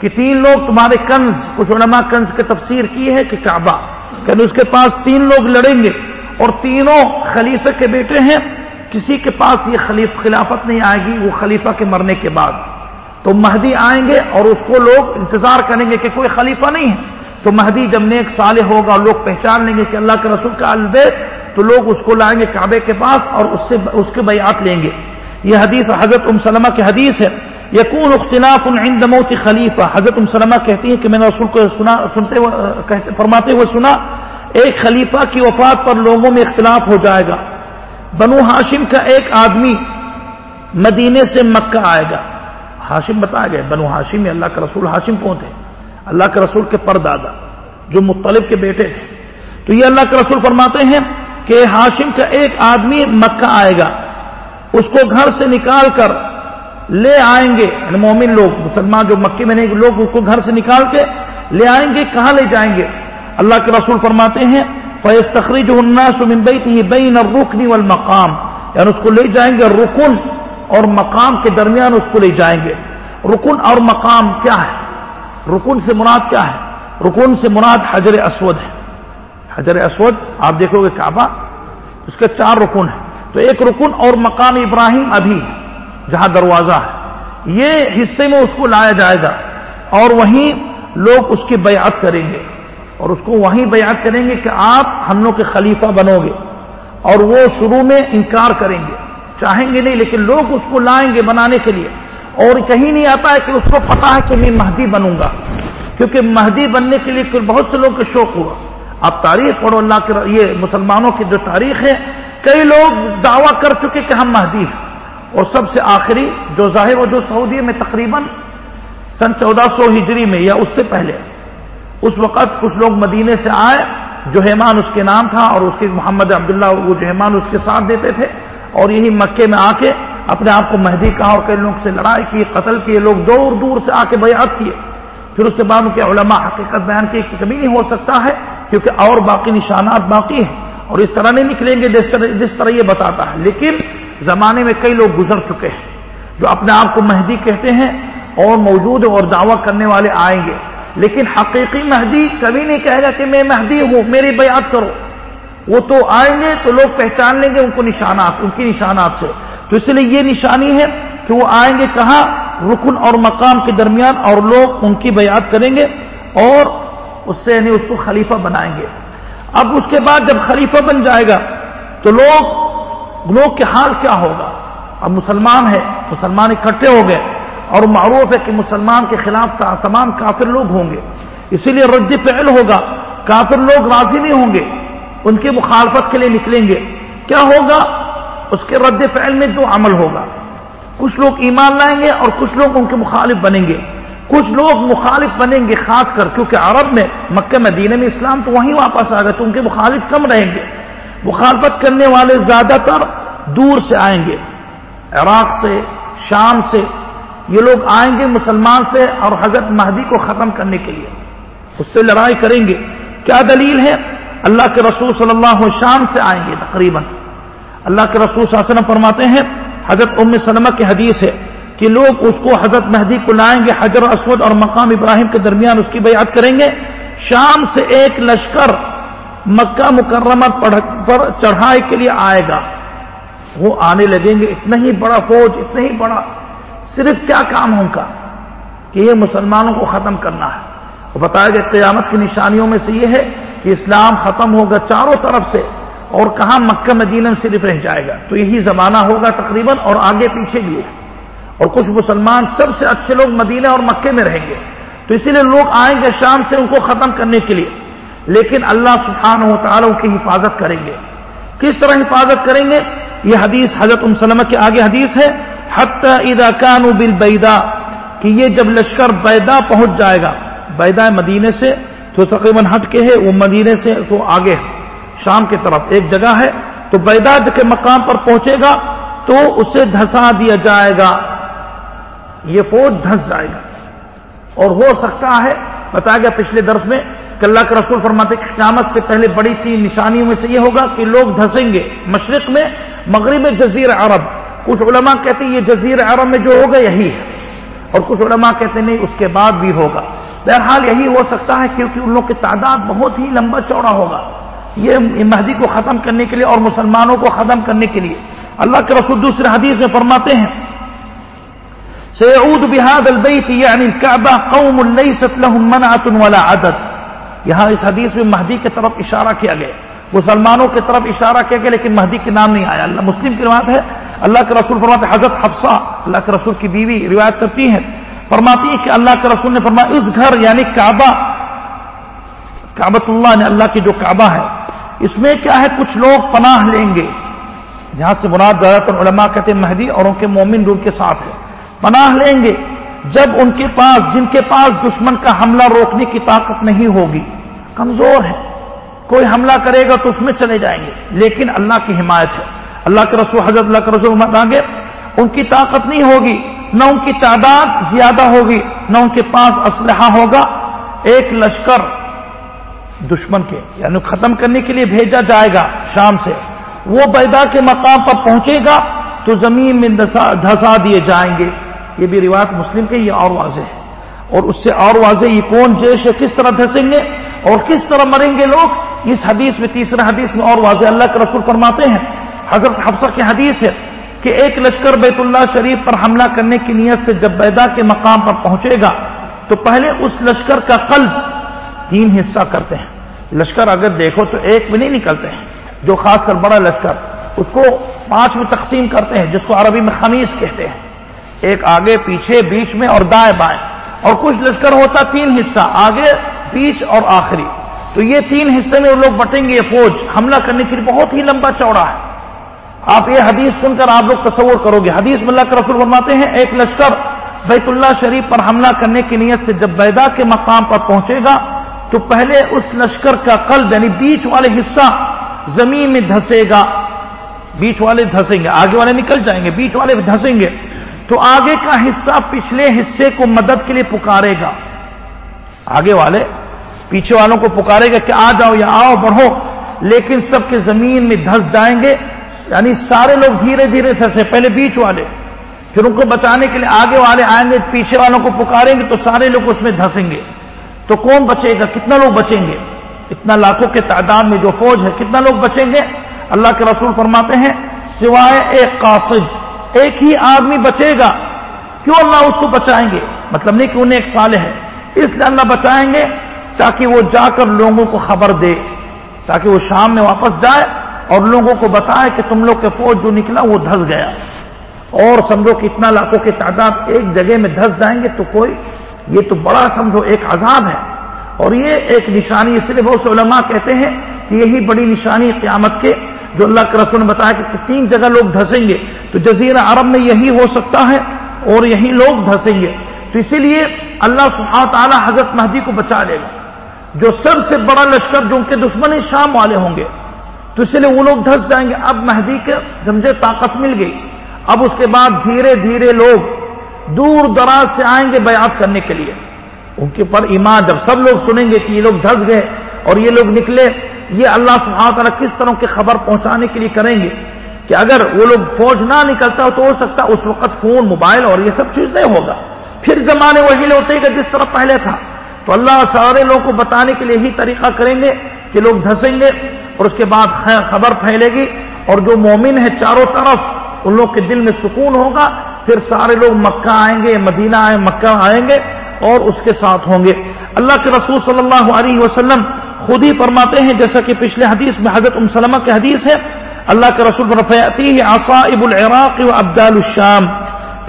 کہ تین لوگ تمہارے کنز، کچھ علماء کنز کے تفسیر کی ہے کہ کعبہ کہ اس کے پاس تین لوگ لڑیں گے اور تینوں خلیفہ کے بیٹے ہیں، کسی کے پاس یہ خلیف خلافت نہیں آئے گی، وہ خلیفہ کے مرنے کے بعد۔ تو مہدی آئیں گے اور اس کو لوگ انتظار کریں گے کہ کوئی خلیفہ نہیں ہے۔ تو مہدی جب نیک صالح ہوگا اور لوگ پہچان لیں گے کہ اللہ کے رسول کا البید تو لوگ اس کو لائیں گے کعبے کے پاس اور اس سے، اس کے بیعت لیں گے۔ یہ حدیث حضرت ام سلمہ کی حدیث ہے۔ یقون اختلاف عند موت خلیفہ۔ حضرت ام سلمہ کہتی ہے کہ میں نے رسول کو سنا، سنتے فرماتے ہوئے سنا، ایک خلیفہ کی وفات پر لوگوں میں اختلاف ہو جائے گا۔ بنو ہاشم کا ایک آدمی مدینے سے مکہ آئے گا۔ ہاشم بتایا گیا، بنو ہاشم میں اللہ کا رسول ہاشم کون تھے؟ اللہ کے رسول کے پردادا، جو مختلف کے بیٹے تھے۔ تو یہ اللہ کے رسول فرماتے ہیں کہ ہاشم کا ایک آدمی مکہ آئے گا۔ اس کو گھر سے نکال کر لے آئیں گے یعنی مومن لوگ، مسلمان جو مکے میں نہیں، لوگ اس کو گھر سے نکال کے لے آئیں گے، کہاں لے جائیں گے؟ اللہ کے رسول فرماتے ہیں فیض تقریج جو اناس ممبئی تھی بین اور رکنی مقام یعنی اس کو لے جائیں گے رکن اور مقام کے درمیان اس کو لے جائیں گے۔ رکن اور مقام کیا ہے؟ رکن سے مراد کیا ہے؟ رکن سے مراد حجر اسود ہے۔ حجر اسود، آپ دیکھو گے کعبہ، اس کے چار رکن ہیں۔ تو ایک رکن اور مقام ابراہیم ابھی جہاں دروازہ ہے۔ یہ حصے میں اس کو لایا جائے گا اور وہیں لوگ اس کی بیعت کریں گے۔ اور اس کو وہیں بیعت کریں گے کہ آپ ہم لوگ کے خلیفہ بنو گے اور وہ شروع میں انکار کریں گے۔ چاہیں گے نہیں، لیکن لوگ اس کو لائیں گے بنانے کے لیے۔ اور کہیں نہیں آتا ہے کہ اس کو پتا ہے کہ میں مہدی بنوں گا۔ کیونکہ مہدی بننے کے لیے بہت سے لوگ کا شوق ہوا۔ آپ تاریخ پڑھو، اللہ کے یہ مسلمانوں کی جو تاریخ ہے کئی لوگ دعویٰ کر چکے کہ ہم مہدی ہیں۔ اور سب سے آخری جو ظاہر و جو سعودی میں تقریباً سن چودہ سو ہجری میں یا اس سے پہلے، اس وقت کچھ لوگ مدینے سے آئے جو ہیمان اس کے نام تھا اور اس کے محمد عبداللہ وہ جو ہیمان اس کے ساتھ دیتے تھے۔ اور یہی مکے میں آ کے اپنے آپ کو مہدی کہا اور کئی لوگ سے لڑائی کی، قتل کیے لوگ دور دور سے آ کے بیعت کیے۔ پھر اس کے بعد ان کے علماء حقیقت بیان کی کبھی نہیں ہو سکتا ہے کیونکہ اور باقی نشانات باقی ہیں۔ اور اس طرح نہیں نکلیں گے جس طرح جس طرح یہ بتاتا ہے۔ لیکن زمانے میں کئی لوگ گزر چکے ہیں جو اپنے آپ کو مہدی کہتے ہیں اور موجود اور دعویٰ کرنے والے آئیں گے۔ لیکن حقیقی مہدی کبھی نہیں کہے گا کہ میں مہدی ہوں، میری بیعت کرو۔ وہ تو آئیں گے تو لوگ پہچان لیں گے ان کو نشانات، ان کی نشانات سے۔ تو اس لیے یہ نشانی ہے کہ وہ آئیں گے کہاں؟ رکن اور مقام کے درمیان اور لوگ ان کی بیعت کریں گے اور اس سے یعنی اس کو خلیفہ بنائیں گے۔ اب اس کے بعد جب خلیفہ بن جائے گا تو لوگ لوگ کے حال کیا ہوگا؟ اب مسلمان ہے مسلمان اکٹھے ہو گئے اور معروف ہے کہ مسلمان کے خلاف تمام کافر لوگ ہوں گے۔ اسی لیے رد فعل ہوگا، کافر لوگ راضی نہیں ہوں گے، ان کی مخالفت کے لیے نکلیں گے۔ کیا ہوگا؟ اس کے رد فعل میں دو عمل ہوگا۔ کچھ لوگ ایمان لائیں گے اور کچھ لوگ ان کے مخالف بنیں گے۔ کچھ لوگ مخالف بنیں گے خاص کر کیونکہ عرب میں مکہ مدینہ میں اسلام تو وہیں واپس آ گئے تو ان کے مخالف کم رہیں گے۔ مخالفت کرنے والے زیادہ تر دور سے آئیں گے، عراق سے، شام سے۔ یہ لوگ آئیں گے مسلمان سے اور حضرت مہدی کو ختم کرنے کے لیے۔ اس سے لڑائی کریں گے۔ کیا دلیل ہے؟ اللہ کے رسول صلی اللہ علیہ شام سے آئیں گے تقریباً۔ اللہ کے رسول صلی اللہ علیہ وسلم فرماتے ہیں، حضرت ام سلمہ کی حدیث ہے۔ کہ لوگ اس کو حضرت مہدی کو لائیں گے حضر اسود اور مقام ابراہیم کے درمیان اس کی بیعت کریں گے۔ شام سے ایک لشکر مکہ مکرمہ پر چڑھائی کے لیے آئے گا۔ وہ آنے لگیں گے، اتنا ہی بڑا فوج، اتنا ہی بڑا۔ صرف کیا کام ہے ان کا؟ کہ یہ مسلمانوں کو ختم کرنا ہے۔ وہ بتایا گیا، قیامت کی نشانیوں میں سے یہ ہے کہ اسلام ختم ہوگا چاروں طرف سے اور کہاں مکہ مدینہ میں صرف رہ جائے گا۔ تو یہی زمانہ ہوگا تقریباً اور آگے پیچھے بھی۔ ہے اور کچھ مسلمان سب سے اچھے لوگ مدینہ اور مکے میں رہیں گے۔ تو اسی لیے لوگ آئیں گے شام سے ان کو ختم کرنے کے لیے۔ لیکن اللہ سبحانہ و تعالیٰ کی حفاظت کریں گے۔ کس طرح حفاظت کریں گے؟ یہ حدیث حضرت سلمہ کے آگے حدیث ہے۔ حت اذا كانوا بالبیدا کہ یہ جب لشکر بیدا پہنچ جائے گا بیدا مدینے سے، تو تقریباً ہٹ کے ہے، وہ مدینے سے، تو آگے شام کی طرف ایک جگہ ہے، تو بیدا کے مقام پر پہنچے گا، تو اسے دھسا دیا جائے گا۔ یہ فوج دھس جائے گا۔ اور ہو سکتا ہے، بتایا گیا پچھلے درس میں کہ اللہ کے رسول فرماتے کہ قیامت سے پہلے بڑی تین نشانیوں میں سے یہ ہوگا کہ لوگ دھسیں گے۔ مشرق میں، مغرب جزیر عرب۔ کچھ علماء کہتے ہیں یہ جزیر عرب میں جو ہوگا یہی ہے۔ اور کچھ علماء کہتے ہیں نہیں، اس کے بعد بھی ہوگا۔ بہرحال یہی ہو سکتا ہے کیونکہ ان لوگ کی تعداد بہت ہی لمبا چوڑا ہوگا۔ یہ مہدی کو ختم کرنے کے لیے اور مسلمانوں کو ختم کرنے کے لیے۔ اللہ کے رسول دوسرے حدیث میں فرماتے ہیں سيعود بهذا البيت، يعني الكعبة، قوم ليست لهم منعة ولا عدد. یہاں اس حدیث میں مہدی کی طرف اشارہ کیا گیا مسلمانوں کی طرف اشارہ کیا گیا، لیکن مہدی کے نام نہیں آیا۔ اللہ مسلم کی روایت ہے، اللہ کے رسول فرماتے حضرت حفصہ، اللہ کے رسول کی بیوی روایت کرتی ہے فرماتی ہے کہ اللہ کے رسول نے فرمایا، اس گھر یعنی کعبہ کعبۃ اللہ نے یعنی اللہ کی جو کعبہ ہے، اس میں کیا ہے، کچھ لوگ پناہ لیں گے۔ جہاں سے مراد زیادہ تر علماء کہتے ہیں مہدی اور ان کے مومن رول کے ساتھ ہے پناہ لیں گے۔ جب ان کے پاس، جن کے پاس دشمن کا حملہ روکنے کی طاقت نہیں ہوگی، کمزور ہے۔ کوئی حملہ کرے گا تو اس میں چلے جائیں گے۔ لیکن اللہ کی حمایت ہے۔ اللہ کے رسول، حضرت اللہ کے رسول آگے ان کی طاقت نہیں ہوگی، نہ ان کی تعداد زیادہ ہوگی، نہ ان کے پاس اسلحہ ہوگا۔ ایک لشکر دشمن کے یعنی ختم کرنے کے لیے بھیجا جائے گا شام سے۔ وہ بیدا کے مقام پر پہنچے گا تو زمین میں دھسا دیے جائیں گے۔ یہ بھی روایت مسلم کے یہ اور واضح ہے۔ اور اس سے اور واضح یہ کون جیش ہے، کس طرح دھسیں گے اور کس طرح مریں گے لوگ، اس حدیث میں تیسرا حدیث میں اور واضح اللہ کے رسول فرماتے ہیں۔ حضرت حفصہ کی حدیث ہے کہ ایک لشکر بیت اللہ شریف پر حملہ کرنے کی نیت سے جب بیدا کے مقام پر پہنچے گا، تو پہلے اس لشکر کا قلب تین حصہ کرتے ہیں۔ لشکر اگر دیکھو تو ایک میں نہیں نکلتے ہیں، جو خاص کر بڑا لشکر، اس کو پانچ میں تقسیم کرتے ہیں، جس کو عربی میں خمیز کہتے ہیں۔ ایک آگے پیچھے بیچ میں اور دائیں بائیں اور کچھ لشکر ہوتا تین حصہ، آگے، بیچ اور آخری۔ تو یہ تین حصے میں وہ لوگ بٹیں گے یہ فوج۔ حملہ کرنے کے لیے بہت ہی لمبا چوڑا ہے۔ آپ یہ حدیث سن کر آپ لوگ تصور کرو گے۔ حدیث ملا کے رسول فرماتے ہیں، ایک لشکر بیت اللہ شریف پر حملہ کرنے کی نیت سے جب بیدا کے مقام پر پہنچے گا، تو پہلے اس لشکر کا قلب یعنی بیچ والے حصہ زمین میں دھسے گا۔ بیچ والے دھسیں گے، آگے والے نکل جائیں گے، بیچ والے دھسیں گے۔ تو آگے کا حصہ پچھلے حصے کو مدد کے لیے پکارے گا۔ آگے والے، پیچھے والوں کو پکارے گا کہ آ جاؤ یا آؤ، بڑھو۔ لیکن سب کے زمین میں دھس جائیں گے۔ یعنی سارے لوگ دھیرے دھیرے سے پہلے بیچ والے۔ پھر ان کو بچانے کے لیے آگے والے آئیں گے، پیچھے والوں کو پکاریں گے تو سارے لوگ اس میں دھسیں گے۔ تو کون بچے گا؟ کتنا لوگ بچیں گے؟ اتنا لاکھوں کے تعداد میں جو فوج ہے، کتنا لوگ بچیں گے؟ اللہ کے رسول فرماتے ہیں، سوائے ایک قاصد۔ ایک ہی آدمی بچے گا، کیوں اللہ اس کو بچائیں گے؟ مطلب نہیں کہ انہیں ایک سال ہے۔ اس لیے اللہ بچائیں گے تاکہ وہ جا کر لوگوں کو خبر دے، تاکہ وہ شام میں واپس جائے اور لوگوں کو بتائے کہ تم لوگ کے فوج جو نکلا وہ دھس گیا۔ اور سمجھو کہ اتنا لاکھوں کی تعداد ایک جگہ میں دھس جائیں گے تو کوئی، یہ تو بڑا سمجھو ایک عذاب ہے۔ اور یہ ایک نشانی، اس لیے بہت سے علماء کہتے ہیں کہ یہی بڑی نشانی قیامت کے جو اللہ کے رسول نے بتایا کہ تین جگہ لوگ دھسیں گے، تو جزیرہ عرب میں یہی ہو سکتا ہے اور یہی لوگ دھسیں گے۔ تو اسی لیے اللہ سبحانہ تعالیٰ حضرت مہدی کو بچا لے گا۔ جو سب سے بڑا لشکر جو ان کے دشمن شام والے ہوں گے۔ تو اس لیے وہ لوگ دھس جائیں گے۔ اب مہدی کے سمجھے طاقت مل گئی۔ اب اس کے بعد دھیرے دھیرے لوگ دور دراز سے آئیں گے بیعت کرنے کے لیے۔ ان کے پر ایمان، جب سب لوگ سنیں گے کہ یہ لوگ دھس گئے اور یہ لوگ نکلے یہ اللہ سبحانہ تعالیٰ کس طرح کی خبر پہنچانے کے لیے کریں گے کہ اگر وہ لوگ فوج نہ نکلتا تو ہو سکتا اس وقت فون، موبائل اور یہ سب چیز نہیں ہوگا۔ پھر زمانے وہی ہوتے گا جس طرح پہلے تھا۔ تو اللہ سارے لوگوں کو بتانے کے لیے ہی طریقہ کریں گے کہ لوگ دھسیں گے اور اس کے بعد خبر پھیلے گی اور جو مومن ہے چاروں طرف ان لوگ کے دل میں سکون ہوگا۔ پھر سارے لوگ مکہ آئیں گے، مدینہ آئیں، مکہ آئیں گے اور اس کے ساتھ ہوں گے۔ اللہ کے رسول صلی اللہ علیہ وسلم خود ہی فرماتے ہیں، جیسا کہ پچھلے حدیث میں حضرت ام سلمہ کے حدیث ہے، اللہ کے رسول رفیعتی عصائب العراق و ابدال الشام۔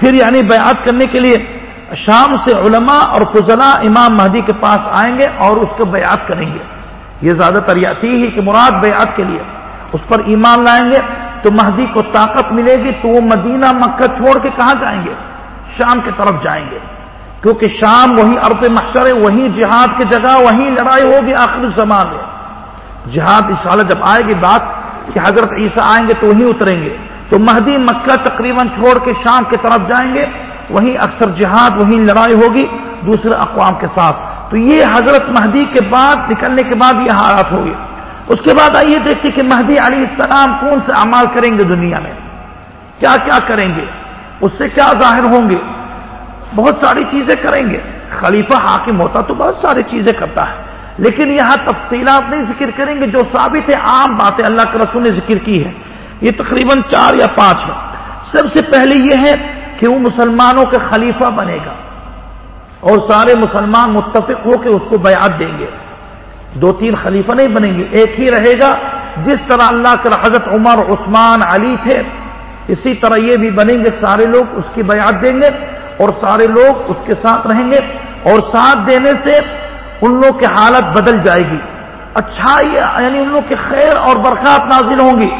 پھر یعنی بیعت کرنے کے لیے شام سے علماء اور فضلاء امام مہدی کے پاس آئیں گے اور اس کو بیعت کریں گے۔ یہ زیادہ تر یاتی ہی کہ مراد بیعت کے لیے۔ اس پر ایمان لائیں گے تو مہدی کو طاقت ملے گی تو وہ مدینہ مکہ چھوڑ کے کہاں جائیں گے؟ شام کی طرف جائیں گے۔ کیونکہ شام وہی ارد محشر ہے، وہی جہاد کی جگہ، وہی لڑائی ہوگی آخر زمان میں جہاد اس سال جب آئے گی بات کہ حضرت عیسیٰ آئیں گے تو وہیں اتریں گے۔ تو مہدی مکہ تقریباً چھوڑ کے شام کی طرف جائیں گے، وہیں اکثر جہاد، وہیں لڑائی ہوگی دوسرے اقوام کے ساتھ۔ تو یہ حضرت مہدی کے بعد نکلنے کے بعد یہ حالات ہوگی اس کے بعد آئیے دیکھتے کہ مہدی علیہ السلام کون سے اعمال کریں گے دنیا میں۔ کیا کیا کریں گے؟ اس سے کیا ظاہر ہوں گے؟ بہت ساری چیزیں کریں گے۔ خلیفہ حاکم ہوتا تو بہت ساری چیزیں کرتا ہے۔ لیکن یہاں تفصیلات نہیں ذکر کریں گے، جو ثابت ہے، عام باتیں اللہ کے رسول نے ذکر کی ہے یہ تقریباً چار یا پانچ ہے سب سے پہلے یہ ہے کہ وہ مسلمانوں کے خلیفہ بنے گا۔ اور سارے مسلمان متفق ہو کے اس کو بیعت دیں گے۔ دو تین خلیفہ نہیں بنیں گے، ایک ہی رہے گا۔ جس طرح اللہ کے حضرت عمر، عثمان، علی تھے، اسی طرح یہ بھی بنیں گے، سارے لوگ اس کی بیعت دیں گے۔ اور سارے لوگ اس کے ساتھ رہیں گے اور ساتھ دینے سے ان لوگ کی حالت بدل جائے گی۔ اچھا یعنی ان لوگ کے خیر اور برکات نازل ہوں گی۔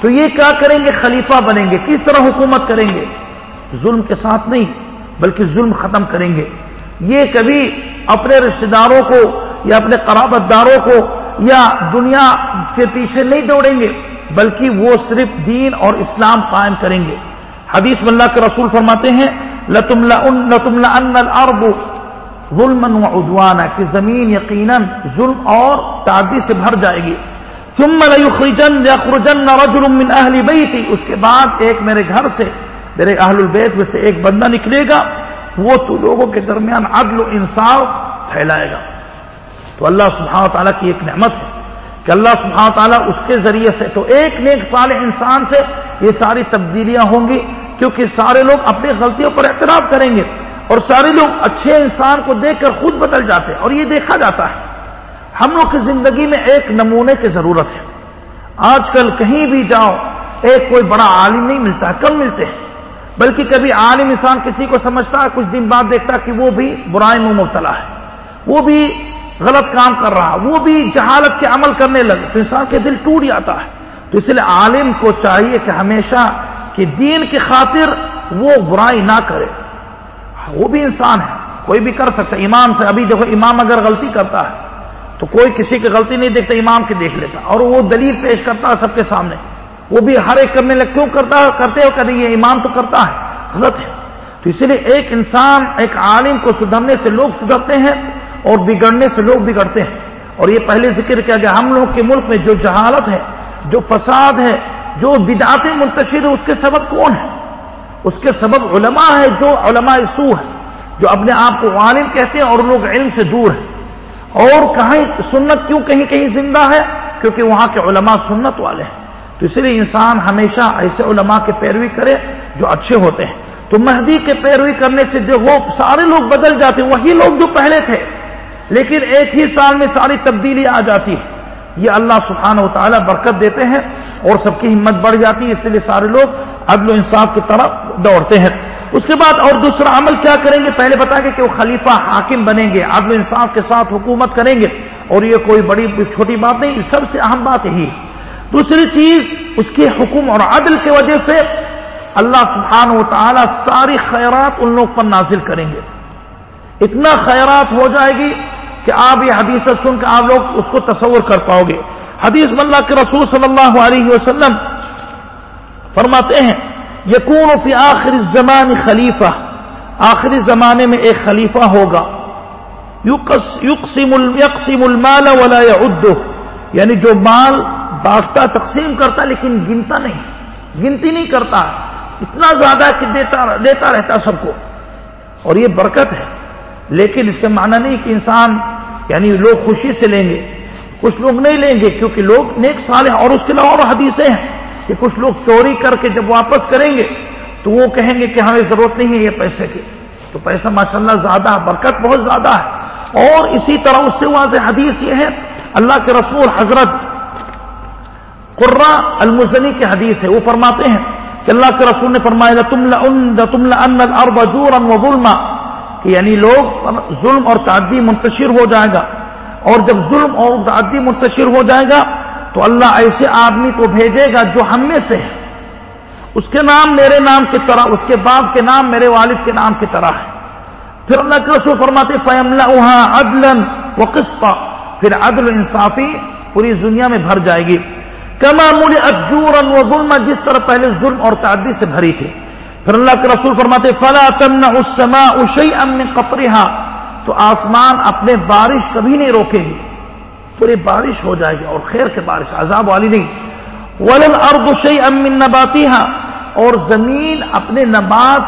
تو یہ کیا کریں گے؟ خلیفہ بنیں گے۔ کس طرح حکومت کریں گے؟ ظلم کے ساتھ نہیں، بلکہ ظلم ختم کریں گے۔ یہ کبھی اپنے رشتے داروں کو یا اپنے قرابت داروں کو یا دنیا کے پیچھے نہیں دوڑیں گے، بلکہ وہ صرف دین اور اسلام قائم کریں گے۔ حدیث اللہ کے رسول فرماتے ہیں ظلم و ادوانہ کہ زمین یقیناً ظلم اور تعدی سے بھر جائے گی۔ ثم ليخرجن يخرجن رجل من اهل بيتي۔ اس کے بعد ایک میرے گھر سے، میرے اہل البیت میں سے ایک بندہ نکلے گا۔ وہ تو لوگوں کے درمیان عدل و انصاف پھیلائے گا۔ تو اللہ سبحانہ تعالیٰ کی ایک نعمت ہے کہ اللہ سبحانہ تعالیٰ اس کے ذریعے سے تو ایک نیک سال انسان سے یہ ساری تبدیلیاں ہوں گی۔ کیونکہ سارے لوگ اپنی غلطیوں پر اعتراف کریں گے اور سارے لوگ اچھے انسان کو دیکھ کر خود بدل جاتے ہیں اور یہ دیکھا جاتا ہے۔ ہم لوگ کی زندگی میں ایک نمونے کی ضرورت ہے۔ آج کل کہیں بھی جاؤ، ایک کوئی بڑا عالم نہیں ملتا، کم ملتے ہیں۔ بلکہ کبھی عالم انسان کسی کو سمجھتا ہے، کچھ دن بعد دیکھتا کہ وہ بھی برائی میں مبتلا ہے۔ وہ بھی غلط کام کر رہا وہ بھی جہالت کے عمل کرنے لگے تو انسان کے دل ٹوٹ جاتا ہے۔ تو اس لیے عالم کو چاہیے کہ ہمیشہ کہ دین کی خاطر وہ برائی نہ کرے۔ ہاں، وہ بھی انسان ہے، کوئی بھی کر سکتا امام سے ابھی دیکھو امام اگر غلطی کرتا ہے، تو کوئی کسی کی غلطی نہیں دیکھتا امام کی دیکھ لیتا۔ اور وہ دلیل پیش کرتا ہے سب کے سامنے۔ وہ بھی ہر ایک کرنے لگ کیوں کرتا ہے؟ کرتے ہو کہ یہ امام تو کرتا ہے، غلط ہے۔ تو اسی لیے ایک انسان، ایک عالم کو سدھرنے سے لوگ سدھرتے ہیں اور بگڑنے سے لوگ بگڑتے ہیں۔ اور یہ پہلے ذکر کیا گیا، ہم لوگ کے ملک میں جو جہالت ہے، جو فساد ہے جو بدعت منتشر ہے اس کے سبب کون ہے اس کے سبب علماء ہے جو علماء سو ہے جو اپنے آپ کو عالم کہتے ہیں اور لوگ علم سے دور ہیں۔ اور کہیں سنت کیوں کہیں کہیں زندہ ہے؟ کیونکہ وہاں کے علماء سنت والے ہیں۔ تو اس لیے انسان ہمیشہ ایسے علماء کے پیروی کرے جو اچھے ہوتے ہیں۔ تو مہدی کے پیروی کرنے سے جو وہ سارے لوگ بدل جاتے ہیں، وہی لوگ جو پہلے تھے۔ لیکن ایک ہی سال میں ساری تبدیلی آ جاتی ہے۔ یہ اللہ سبحانہ و تعالیٰ برکت دیتے ہیں اور سب کی ہمت بڑھ جاتی ہے، اس لیے سارے لوگ عدل و انصاف کی طرف دوڑتے ہیں۔ اس کے بعد اور دوسرا عمل کیا کریں گے؟ پہلے بتا کہ وہ خلیفہ حاکم بنیں گے، عدل و انصاف کے ساتھ حکومت کریں گے۔ اور یہ کوئی بڑی چھوٹی بات نہیں، سب سے اہم بات یہی ہے۔ دوسری چیز، اس کے حکم اور عدل کی وجہ سے اللہ سبحانہ و تعالیٰ ساری خیرات ان لوگ پر نازل کریں گے۔ اتنا خیرات ہو جائے گی کہ آپ یہ حدیث سن کے آپ لوگ اس کو تصور کر پاؤ گے۔ حدیث ملا کے رسول صلی اللہ علیہ وسلم فرماتے ہیں یقون فی آخری زمان خلیفہ۔ آخری زمانے میں ایک خلیفہ ہوگا۔ یقسم المال ولا يعده یعنی جو مال بانٹتا، تقسیم کرتا، لیکن گنتا نہیں۔ گنتی نہیں کرتا۔ اتنا زیادہ کہ دیتا دیتا رہتا سب کو۔ اور یہ برکت ہے۔ لیکن اس سے معنی نہیں کہ انسان یعنی لوگ خوشی سے لیں گے۔ کچھ لوگ نہیں لیں گے کیونکہ لوگ نیک سال ہیں اور اس کے علاوہ اور حدیثیں ہیں کہ کچھ لوگ چوری کر کے جب واپس کریں گے تو وہ کہیں گے کہ ہمیں ضرورت نہیں ہے یہ پیسے کی۔ تو پیسہ ماشاء اللہ زیادہ برکت بہت زیادہ ہے۔ اور اسی طرح اس سے واضح حدیث یہ ہے، اللہ کے رسول حضرت قرا المزنی کی حدیث ہے، وہ فرماتے ہیں کہ اللہ کے رسول نے فرمایا تم ظلم کہ یعنی لوگ ظلم اور تعدی منتشر ہو جائے گا۔ اور جب ظلم اور تعدی منتشر ہو جائے گا، تو اللہ ایسے آدمی کو بھیجے گا جو ہم میں سے ہے اس کے نام میرے نام کی طرح، اس کے باپ کے نام میرے والد کے نام کی طرح ہے۔ پھر اللہ کے رسول فرماتے فیملا وہاں عدل و قسطہ پھر عدل انصافی پوری دنیا میں بھر جائے گی۔ کما مول اجور و ظلم جس طرح پہلے ظلم اور تعدی سے بھری تھی۔ پھر اللہ کے رسول فرماتے فلا تمنا اسما اشئی ام قطرہ تو آسمان اپنے بارش کبھی نہیں روکے گی۔ پوری بارش ہو جائے گی اور خیر کے بارش، عذاب والی نہیں۔ ولن ارد شی ام نباتی اور زمین اپنے نبات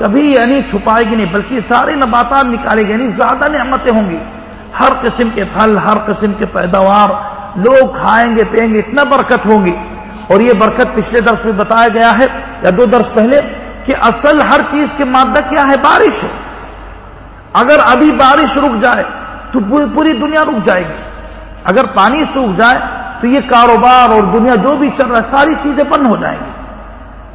کبھی یعنی چھپائے گی نہیں، بلکہ سارے نباتات نکالے گی یعنی زیادہ نعمتیں ہوں گی۔ ہر قسم کے پھل، ہر قسم کے پیداوار، لوگ کھائیں گے، پئیں گے، اتنا برکت ہوں گی۔ اور یہ برکت پچھلے درس میں بتایا گیا ہے یا دو درس پہلے کہ اصل ہر چیز کے مادہ کیا ہے؟ بارش ہے۔ اگر ابھی بارش رک جائے تو پوری دنیا رک جائے گی۔ اگر پانی سوکھ جائے تو یہ کاروبار اور دنیا جو بھی چل رہا ہے، ساری چیزیں بند ہو جائیں گی۔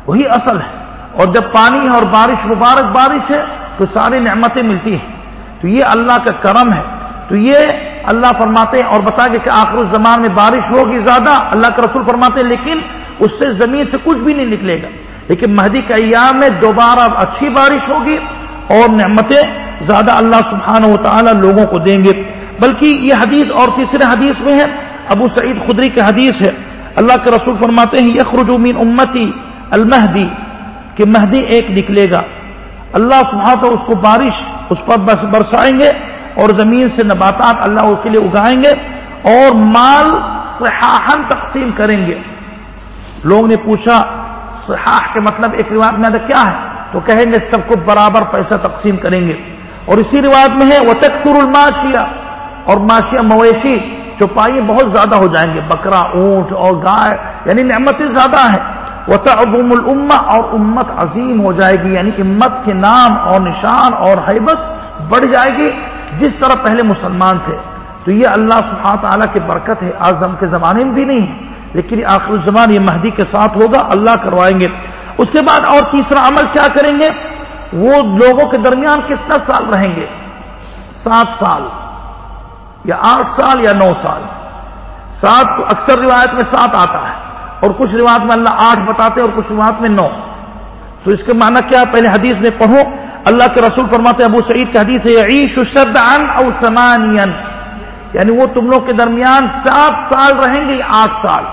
وہی اصل ہے۔ اور جب پانی ہے اور بارش، مبارک بارش ہے تو ساری نعمتیں ملتی ہیں۔ تو یہ اللہ کا کرم ہے۔ تو یہ اللہ فرماتے ہیں اور بتا کے کہ آخر الزمان میں بارش ہوگی زیادہ، اللہ کا رسول فرماتے ہیں، لیکن اس سے زمین سے کچھ بھی نہیں نکلے گا۔ لیکن مہدی کے ایام میں دوبارہ اچھی بارش ہوگی اور نعمتیں زیادہ اللہ سبحانہ و تعالی لوگوں کو دیں گے۔ بلکہ یہ حدیث اور تیسرے حدیث میں ہے، ابو سعید خدری کی حدیث ہے۔ اللہ کے رسول فرماتے ہیں یخرج من امتی المہدی، کہ مہدی ایک نکلے گا۔ اللہ سبحانہ اس کو بارش، اس پر برسائیں گے اور زمین سے نباتات اللہ اس کے لیے اگائیں گے اور مال صحاحن تقسیم کریں گے۔ لوگ نے پوچھا صحاح کے مطلب ایک روایت میں کیا ہے؟ تو کہیں گے سب کو برابر پیسہ تقسیم کریں گے۔ اور اسی روایت میں ہے وہ تکسر الماشیا اور ماشیا مویشی چوپائی بہت زیادہ ہو جائیں گے۔ بکرا، اونٹ اور گائے یعنی نعمتیں زیادہ ہیں۔ وہ تعبوم الما اور امت عظیم ہو جائے گی۔ یعنی امت کے نام اور نشان اور حیبت بڑھ جائے گی۔ جس طرح پہلے مسلمان تھے۔ تو یہ اللہ سبحانہ تعالیٰ کی برکت ہے۔ آزم کے زمانے میں بھی نہیں ہے۔ لیکن آخر الزمان یہ مہدی کے ساتھ ہوگا، اللہ کروائیں گے۔ اس کے بعد اور تیسرا عمل کیا کریں گے؟ وہ لوگوں کے درمیان کتنا سال رہیں گے؟ سات سال، یا آٹھ سال یا نو سال۔ سات اکثر روایت میں سات آتا ہے، اور کچھ روایت میں اللہ آٹھ بتاتے اور کچھ روایت میں نو۔ تو اس کے معنی کیا؟ پہلے حدیث میں پڑھو۔ اللہ کے رسول فرماتے ابو سعید کی حدیث ہے عیش او سمانین یعنی وہ تم لوگ کے درمیان سات سال رہیں گے آٹھ سال۔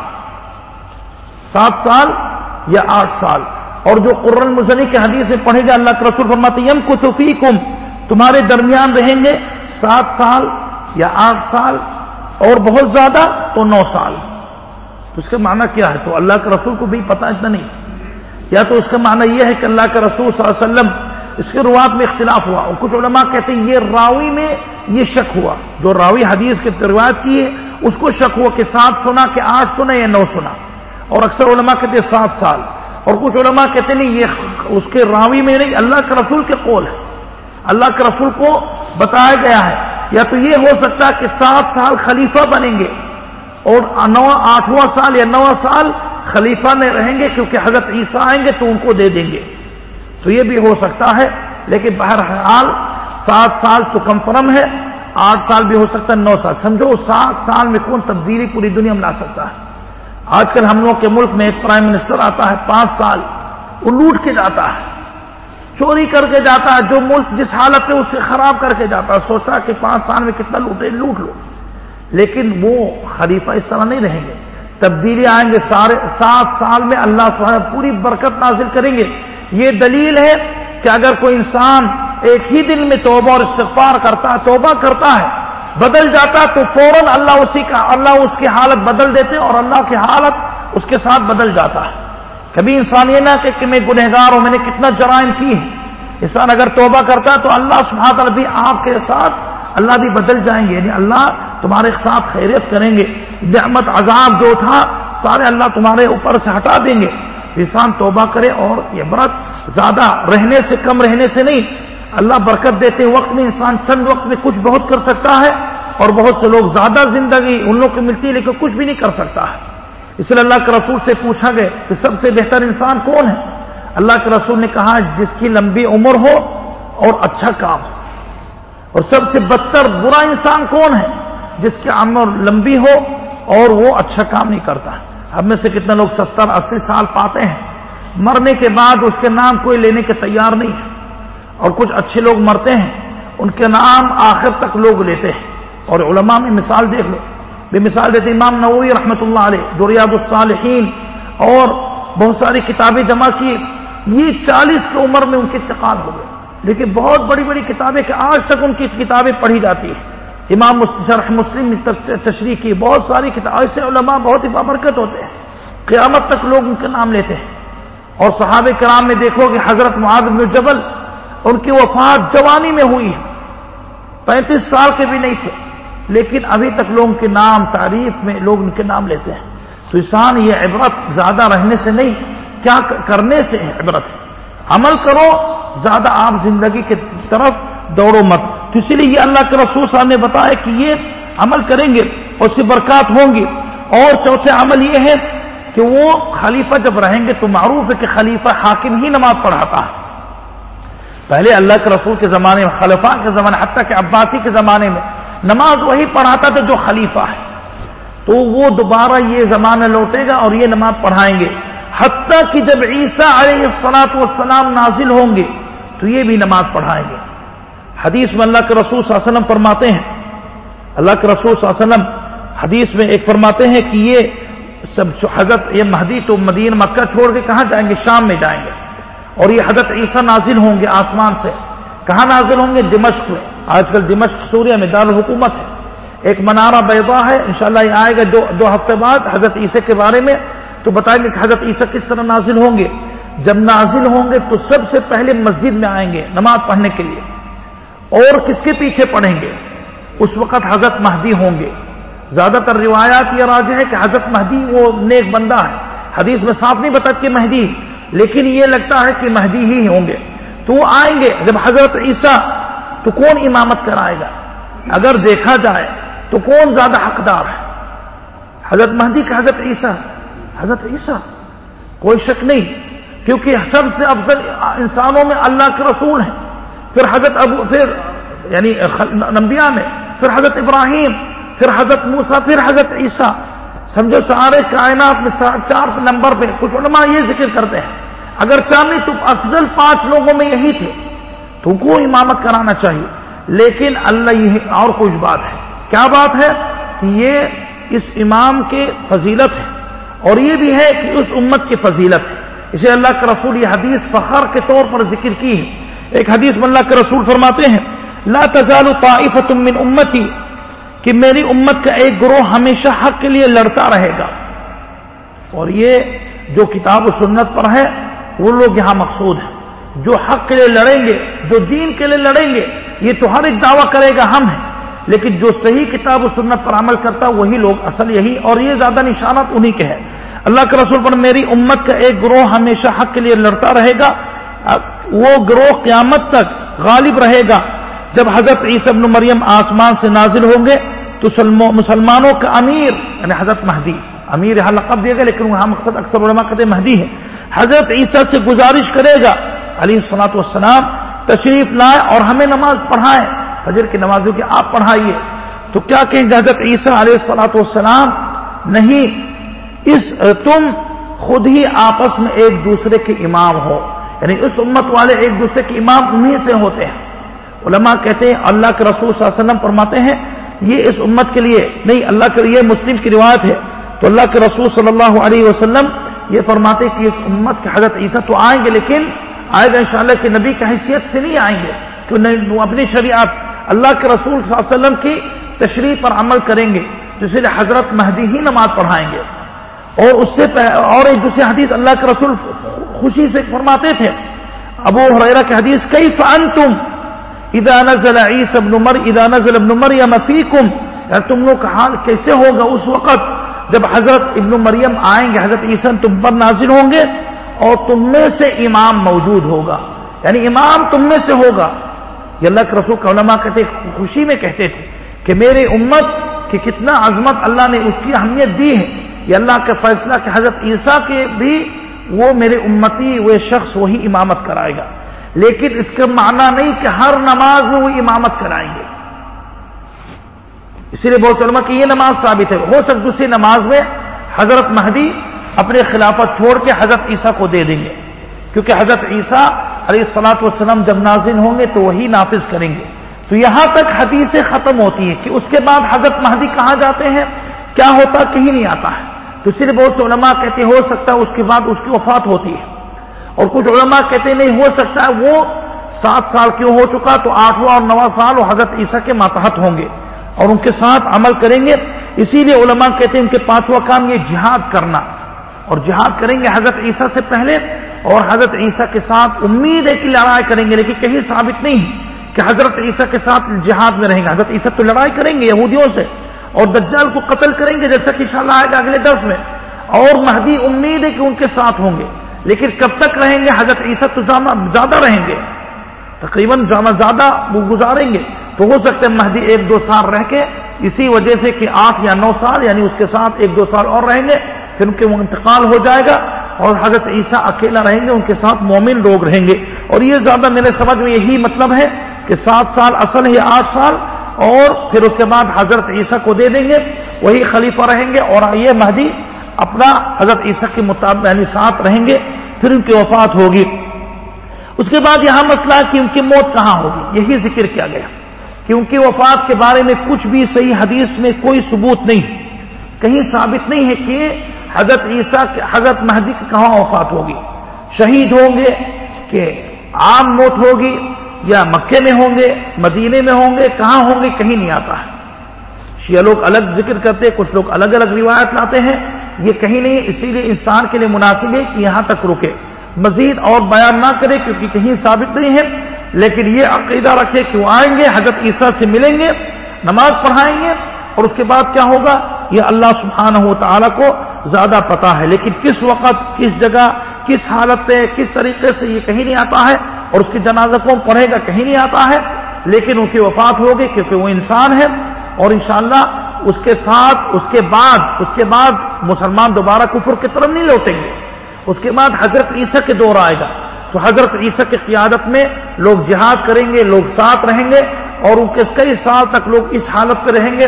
سات سال یا آٹھ سال۔ اور جو قرن مزنی کے حدیث میں پڑھے گا اللہ کے رسول فرماتے یم کتفی تمہارے درمیان رہیں گے سات سال یا آٹھ سال اور بہت زیادہ تو نو سال۔ تو اس کا معنی کیا ہے؟ تو اللہ کے رسول کو بھی پتا اتنا نہیں۔ یا تو اس کا معنی یہ ہے کہ اللہ کے رسول صلی اللہ علیہ وسلم، اس کے روات میں اختلاف ہوا۔ اور کچھ علماء کہتے ہیں، یہ راوی میں یہ شک ہوا۔ جو راوی حدیث کے روایت کی ہے، اس کو شک ہوا کہ سات سنا، کہ آٹھ سنا یا نو سنا۔ اور اکثر علماء کہتے ہیں سات سال۔ اور کچھ علماء کہتے نہیں، یہ اس کے راوی میں نہیں، اللہ کے رسول کے قول ہے۔ اللہ کے رسول کو بتایا گیا ہے۔ یا تو یہ ہو سکتا ہے کہ سات سال خلیفہ بنیں گے اور نو، آٹھواں سال یا نواں سال خلیفہ میں رہیں گے، کیونکہ حضرت عیسیٰ آئیں گے تو ان کو دے دیں گے۔ تو یہ بھی ہو سکتا ہے، لیکن بہرحال سات سال تو کنفرم ہے۔ آٹھ سال بھی ہو سکتا ہے، نو سال۔ سمجھو، سات سال میں کون تبدیلی پوری دنیا میں لا سکتا ہے۔ آج کل ہم لوگ کے ملک میں ایک پرائم منسٹر آتا ہے، پانچ سال، وہ لوٹ کے جاتا ہے۔ چوری کر کے جاتا ہے، جو ملک جس حالت میں اسے خراب کر کے جاتا ہے سوچا کہ پانچ سال میں کتنا لوٹے، لوٹ لو۔ لیکن وہ خلیفہ اس طرح نہیں رہیں گے۔ تبدیلی آئیں گے، سارے سات سال میں اللہ سبحانہ پوری برکت نازل کریں گے۔ یہ دلیل ہے کہ اگر کوئی انسان ایک ہی دن میں توبہ اور استغفار کرتا ہے، توبہ کرتا ہے بدل جاتا تو فوراً اللہ اسی کا اللہ اس کی حالت بدل دیتے اور اللہ کی حالت اس کے ساتھ بدل جاتا ہے۔ کبھی انسان یہ نہ کہ میں گنہگار ہوں، میں نے کتنا جرائم کی ہے انسان اگر توبہ کرتا ہے تو اللہ سبحانہ بھی آپ کے ساتھ اللہ بھی بدل جائیں گے۔ یعنی اللہ تمہارے ساتھ خیریت کریں گے۔ نعمت عذاب جو تھا، سارے اللہ تمہارے اوپر سے ہٹا دیں گے۔ انسان توبہ کرے اور یہ زیادہ رہنے سے کم رہنے سے نہیں اللہ برکت دیتے وقت میں انسان چند وقت میں کچھ بہت کر سکتا ہے اور بہت سے لوگ زیادہ زندگی ان لوگ کو ملتی ہے، لیکن کچھ بھی نہیں کر سکتا ہے۔ اس لیے اللہ کے رسول سے پوچھا گیا کہ سب سے بہتر انسان کون ہے؟ اللہ کے رسول نے کہا جس کی لمبی عمر ہو اور اچھا کام۔ ہو اور سب سے بدتر برا انسان کون ہے؟ جس کی عمر لمبی ہو اور وہ اچھا کام نہیں کرتا۔ ہم میں سے کتنے لوگ ستر، اسی سال پاتے ہیں۔ مرنے کے بعد اس کے نام کوئی لینے کے تیار نہیں ہے۔ اور کچھ اچھے لوگ مرتے ہیں، ان کے نام آخر تک لوگ لیتے ہیں۔ اور علماء میں مثال دیکھ لو۔ بے مثال دیتے امام نووی رحمۃ اللہ علیہ جو ریاض الصالحین، اور بہت ساری کتابیں جمع کی۔ یہ چالیس کی عمر میں ان کے انتقال ہو گئے۔ لیکن بہت بڑی بڑی کتابیں کہ آج تک ان کی کتابیں پڑھی جاتی ہیں۔ امام شرح مسلم نے تشریح کی۔ بہت ساری کتاب ایسے علماء بہت ہی بابرکت ہوتے ہیں۔ قیامت تک لوگ ان کے نام لیتے ہیں۔ اور صحابہ کرام میں دیکھو کہ حضرت معاذ بن جبل ان کی وفات جوانی میں ہوئی ہے۔ پینتیس سال کے بھی نہیں تھے۔ لیکن ابھی تک لوگوں کے نام، تعریف میں لوگ ان کے نام لیتے ہیں۔ تو انسان یہ عبرت زیادہ رہنے سے نہیں، کیا کرنے سے عبرت ہے؟ عمل کرو، زیادہ آپ زندگی کی طرف دوڑو مت۔ تو اسی لیے یہ اللہ کے رسول صاحب نے بتایا کہ یہ عمل کریں گے اور اس سے برکات ہوں گی۔ اور چوتھے عمل یہ ہے کہ وہ خلیفہ جب رہیں گے تو معروف ہے کہ خلیفہ حاکم ہی نماز پڑھاتا ہے۔ پہلے اللہ کے رسول کے زمانے میں، خلفاء کے زمانے، حتیٰ کہ عباسی کے زمانے میں نماز وہی پڑھاتا تھا جو خلیفہ ہے۔ تو وہ دوبارہ یہ زمانہ لوٹے گا اور یہ نماز پڑھائیں گے۔ حتیٰ کہ جب عیسیٰ علیہ السلاط والسلام نازل ہوں گے، تو یہ بھی نماز پڑھائیں گے۔ حدیث میں اللہ کے رسول صلی اللہ علیہ وسلم فرماتے ہیں، اللہ کے رسول صلی اللہ علیہ وسلم حدیث میں ایک فرماتے ہیں کہ یہ سب حضرت یہ مہدی تو مدین مکہ چھوڑ کے کہاں جائیں گے؟ شام میں جائیں گے۔ اور یہ حضرت عیسیٰ نازل ہوں گے آسمان سے۔ کہاں نازل ہوں گے؟ دمشق میں۔ آج کل دمشق سوریہ میں دارالحکومت ہے۔ ایک منارہ بیضا ہے، انشاءاللہ یہ آئے گا دو دو ہفتے بعد حضرت عیسیٰ کے بارے میں۔ تو بتائیں گے کہ حضرت عیسیٰ کس طرح نازل ہوں گے۔ جب نازل ہوں گے تو سب سے پہلے مسجد میں آئیں گے نماز پڑھنے کے لیے۔ اور کس کے پیچھے پڑھیں گے؟ اس وقت حضرت مہدی ہوں گے۔ زیادہ تر روایات یہ راج ہے کہ حضرت مہدی وہ نیک بندہ ہے۔ حدیث میں صاف نہیں بتا کہ مہدی لیکن یہ لگتا ہے کہ مہدی ہی ہوں گے۔ تو وہ آئیں گے۔ جب حضرت عیسیٰ، تو کون امامت کرائے گا؟ اگر دیکھا جائے، تو کون زیادہ حقدار ہے؟ حضرت مہدی کا حضرت عیسیٰ؟ حضرت عیسیٰ۔ کوئی شک نہیں، کیونکہ سب سے افضل انسانوں میں اللہ کے رسول ہیں۔ پھر حضرت ابو، پھر یعنی نمبیا میں، پھر حضرت ابراہیم، پھر حضرت موسا پھر حضرت عیسیٰ۔ سمجھو سارے کائنات میں چار نمبر پہ کچھ علماء یہ ذکر کرتے ہیں۔ اگر چاہیے تو افضل پانچ لوگوں میں یہی تھے، تو کو امامت کرانا چاہیے۔ لیکن اللہ یہ اور کچھ بات ہے۔ کیا بات ہے؟ کہ یہ اس امام کے فضیلت ہے۔ اور یہ بھی ہے کہ اس امت کی فضیلت ہے۔ اسے اللہ کے رسول یہ حدیث فخر کے طور پر ذکر کی ہے۔ ایک حدیث میں اللہ کے رسول فرماتے ہیں، لا تزال طائفت من امتی، کہ میری امت کا ایک گروہ ہمیشہ حق کے لیے لڑتا رہے گا۔ اور یہ جو کتاب و سنت پر ہے وہ لوگ یہاں مقصود ہیں۔ جو حق کے لیے لڑیں گے، جو دین کے لیے لڑیں گے، یہ تو ہر ایک دعویٰ کرے گا ہم ہیں۔ لیکن جو صحیح کتاب و سنت پر عمل کرتا وہی لوگ اصل یہی اور یہ زیادہ نشانات انہی کے ہیں۔ اللہ کے رسول پر میری امت کا ایک گروہ ہمیشہ حق کے لیے لڑتا رہے گا۔ وہ گروہ قیامت تک غالب رہے گا۔ جب حضرت ابن مریم آسمان سے نازل ہوں گے، تو مسلمانوں کا امیر یعنی حضرت مہدی، امیر یہاں لقب دیا گیا، لیکن وہاں مقصد اکثر علماء کہتے مہدی ہے۔ حضرت عیسیٰ سے گزارش کرے گا۔ علی سلاط والسلام تشریف لائے اور ہمیں نماز پڑھائیں۔ فجر کی نمازوں کی آپ پڑھائیے۔ تو کیا کہیں گے حضرت عیسیٰ علیہ السلاط والسلام؟ نہیں، اس تم خود ہی آپس میں ایک دوسرے کے امام ہو۔ یعنی اس امت والے ایک دوسرے کے امام انہیں سے ہوتے ہیں۔ علماء کہتے ہیں، اللہ کے رسول صلی اللہ علیہ وسلم فرماتے ہیں، یہ اس امت کے لیے، نہیں، اللہ کے لیے مسلم کی روایت ہے۔ تو اللہ کے رسول صلی اللہ علیہ وسلم یہ فرماتے کہ اس امت کے حضرت عیسیٰ تو آئیں گے، لیکن آئے گا انشاءاللہ کہ نبی کی حیثیت سے نہیں آئیں گے، کہ اپنی شریعت اللہ کے رسول صلی اللہ علیہ وسلم کی تشریح پر عمل کریں گے جسے لیے مہدی ہی نماز پڑھائیں گے۔ اور اس سے اور ایک دوسری حدیث اللہ کے رسول خوشی سے فرماتے تھے، ابو حریرہ کی حدیث کئی فن تم ادا نزل عیس ابن مر ادا نزل ابن مریم فیکم؟ یعنی تم لوگ کا حال کیسے ہوگا اس وقت؟ جب حضرت ابن مریم آئیں گے، حضرت عیسن تم پر نازل ہوں گے اور تم میں سے امام موجود ہوگا۔ یعنی امام تم میں سے ہوگا۔ یہ اللہ کے رسول کا علماء کہتے، خوشی میں کہتے تھے کہ میرے امت کی کتنا عظمت اللہ نے اس کی اہمیت دی ہے۔ یہ اللہ کا فیصلہ کہ حضرت عیسیٰ کے بھی وہ میرے امتی، وہ شخص وہی امامت کرائے گا۔ لیکن اس کا معنی نہیں کہ ہر نماز میں وہ امامت کرائیں گے۔ اسی لیے بہت علماء کی یہ نماز ثابت ہے۔ ہو سکتی دوسری نماز میں حضرت مہدی اپنے خلافت چھوڑ کے حضرت عیسیٰ کو دے دیں گے۔ کیونکہ حضرت عیسیٰ علیہ السلاط والسلام جب نازل ہوں گے تو وہی نافذ کریں گے۔ تو یہاں تک حدیثیں ختم ہوتی ہیں کہ اس کے بعد حضرت مہدی کہاں جاتے ہیں؟ کیا ہوتا کہیں نہیں آتا ہے۔ تو اس لیے بہت سے علماء کہتے ہو سکتا ہے اس کے بعد اس کی وفات ہوتی ہے۔ اور کچھ علماء کہتے نہیں، ہو سکتا ہے وہ سات سال کیوں ہو چکا تو آٹھواں اور نواں سال وہ حضرت عیسیٰ کے ماتحت ہوں گے۔ اور ان کے ساتھ عمل کریں گے۔ اسی لیے علماء کہتے ہیں ان کے پانچواں کام یہ جہاد کرنا۔ اور جہاد کریں گے حضرت عیسیٰ سے پہلے اور حضرت عیسیٰ کے ساتھ امید ہے کہ لڑائی کریں گے، لیکن کہیں ثابت نہیں کہ حضرت عیسیٰ کے ساتھ جہاد میں رہیں گے۔ حضرت عیسیٰ تو لڑائی کریں گے یہودیوں سے اور دجال کو قتل کریں گے، جیسا کہ انشاءاللہ آئے گا اگلے درس میں۔ اور مہدی امید ہے کہ ان کے ساتھ ہوں گے، لیکن کب تک رہیں گے؟ حضرت عیسیٰ تو زیادہ رہیں گے۔ تقریباً زیادہ وہ گزاریں گے۔ تو ہو سکتا ہے مہدی ایک دو سال رہ کے اسی وجہ سے کہ آٹھ یا نو سال یعنی اس کے ساتھ ایک دو سال اور رہیں گے، پھر ان کے وہ انتقال ہو جائے گا اور حضرت عیسیٰ اکیلا رہیں گے، ان کے ساتھ مومن لوگ رہیں گے۔ اور یہ زیادہ میرے سمجھ میں یہی مطلب ہے کہ سات سال اصل ہے آٹھ سال اور پھر اس کے بعد حضرت عیسیٰ کو دے دیں گے، وہی خلیفہ رہیں گے۔ اور یہ مہدی اپنا حضرت عیسیٰ کے مطابق یعنی ساتھ رہیں گے، پھر ان کی وفات ہوگی۔ اس کے بعد یہاں مسئلہ کہ ان کی موت کہاں ہوگی؟ یہی ذکر کیا گیا۔ کہ ان کی وفات کے بارے میں کچھ بھی صحیح حدیث میں کوئی ثبوت نہیں۔ کہیں ثابت نہیں ہے کہ حضرت عیسیٰ حضرت مہدی کی کہاں وفات ہوگی۔ شہید ہوں گے کہ عام موت ہوگی یا مکے میں ہوں گے، مدینے میں ہوں گے، کہاں ہوں گے کہیں نہیں آتا ہے۔ شیعہ لوگ الگ ذکر کرتے کچھ لوگ الگ الگ روایت لاتے ہیں۔ یہ کہیں نہیں، اسی لیے انسان کے لیے مناسب ہے کہ یہاں تک رکے۔ مزید اور بیان نہ کرے کیونکہ کہیں ثابت نہیں ہے۔ لیکن یہ عقیدہ رکھے کہ وہ آئیں گے، حضرت عیسیٰ سے ملیں گے، نماز پڑھائیں گے اور اس کے بعد کیا ہوگا؟ یہ اللہ سبحانہ و تعالیٰ کو زیادہ پتا ہے۔ لیکن کس وقت، کس جگہ، کس حالت میں کس طریقے سے یہ کہیں نہیں آتا ہے اور اس کی جنازہ کون پڑھے گا کہیں نہیں آتا ہے۔ لیکن ان کی وفات ہوگی کیونکہ وہ انسان ہے اور انشاءاللہ اس کے ساتھ، اس کے بعد، اس کے بعد مسلمان دوبارہ کفر کی طرف نہیں لوٹیں گے۔ اس کے بعد حضرت عیسیٰ کے دور آئے گا۔ تو حضرت عیسیٰ کی قیادت میں لوگ جہاد کریں گے، لوگ ساتھ رہیں گے اور ان کے کئی سال تک لوگ اس حالت پہ رہیں گے۔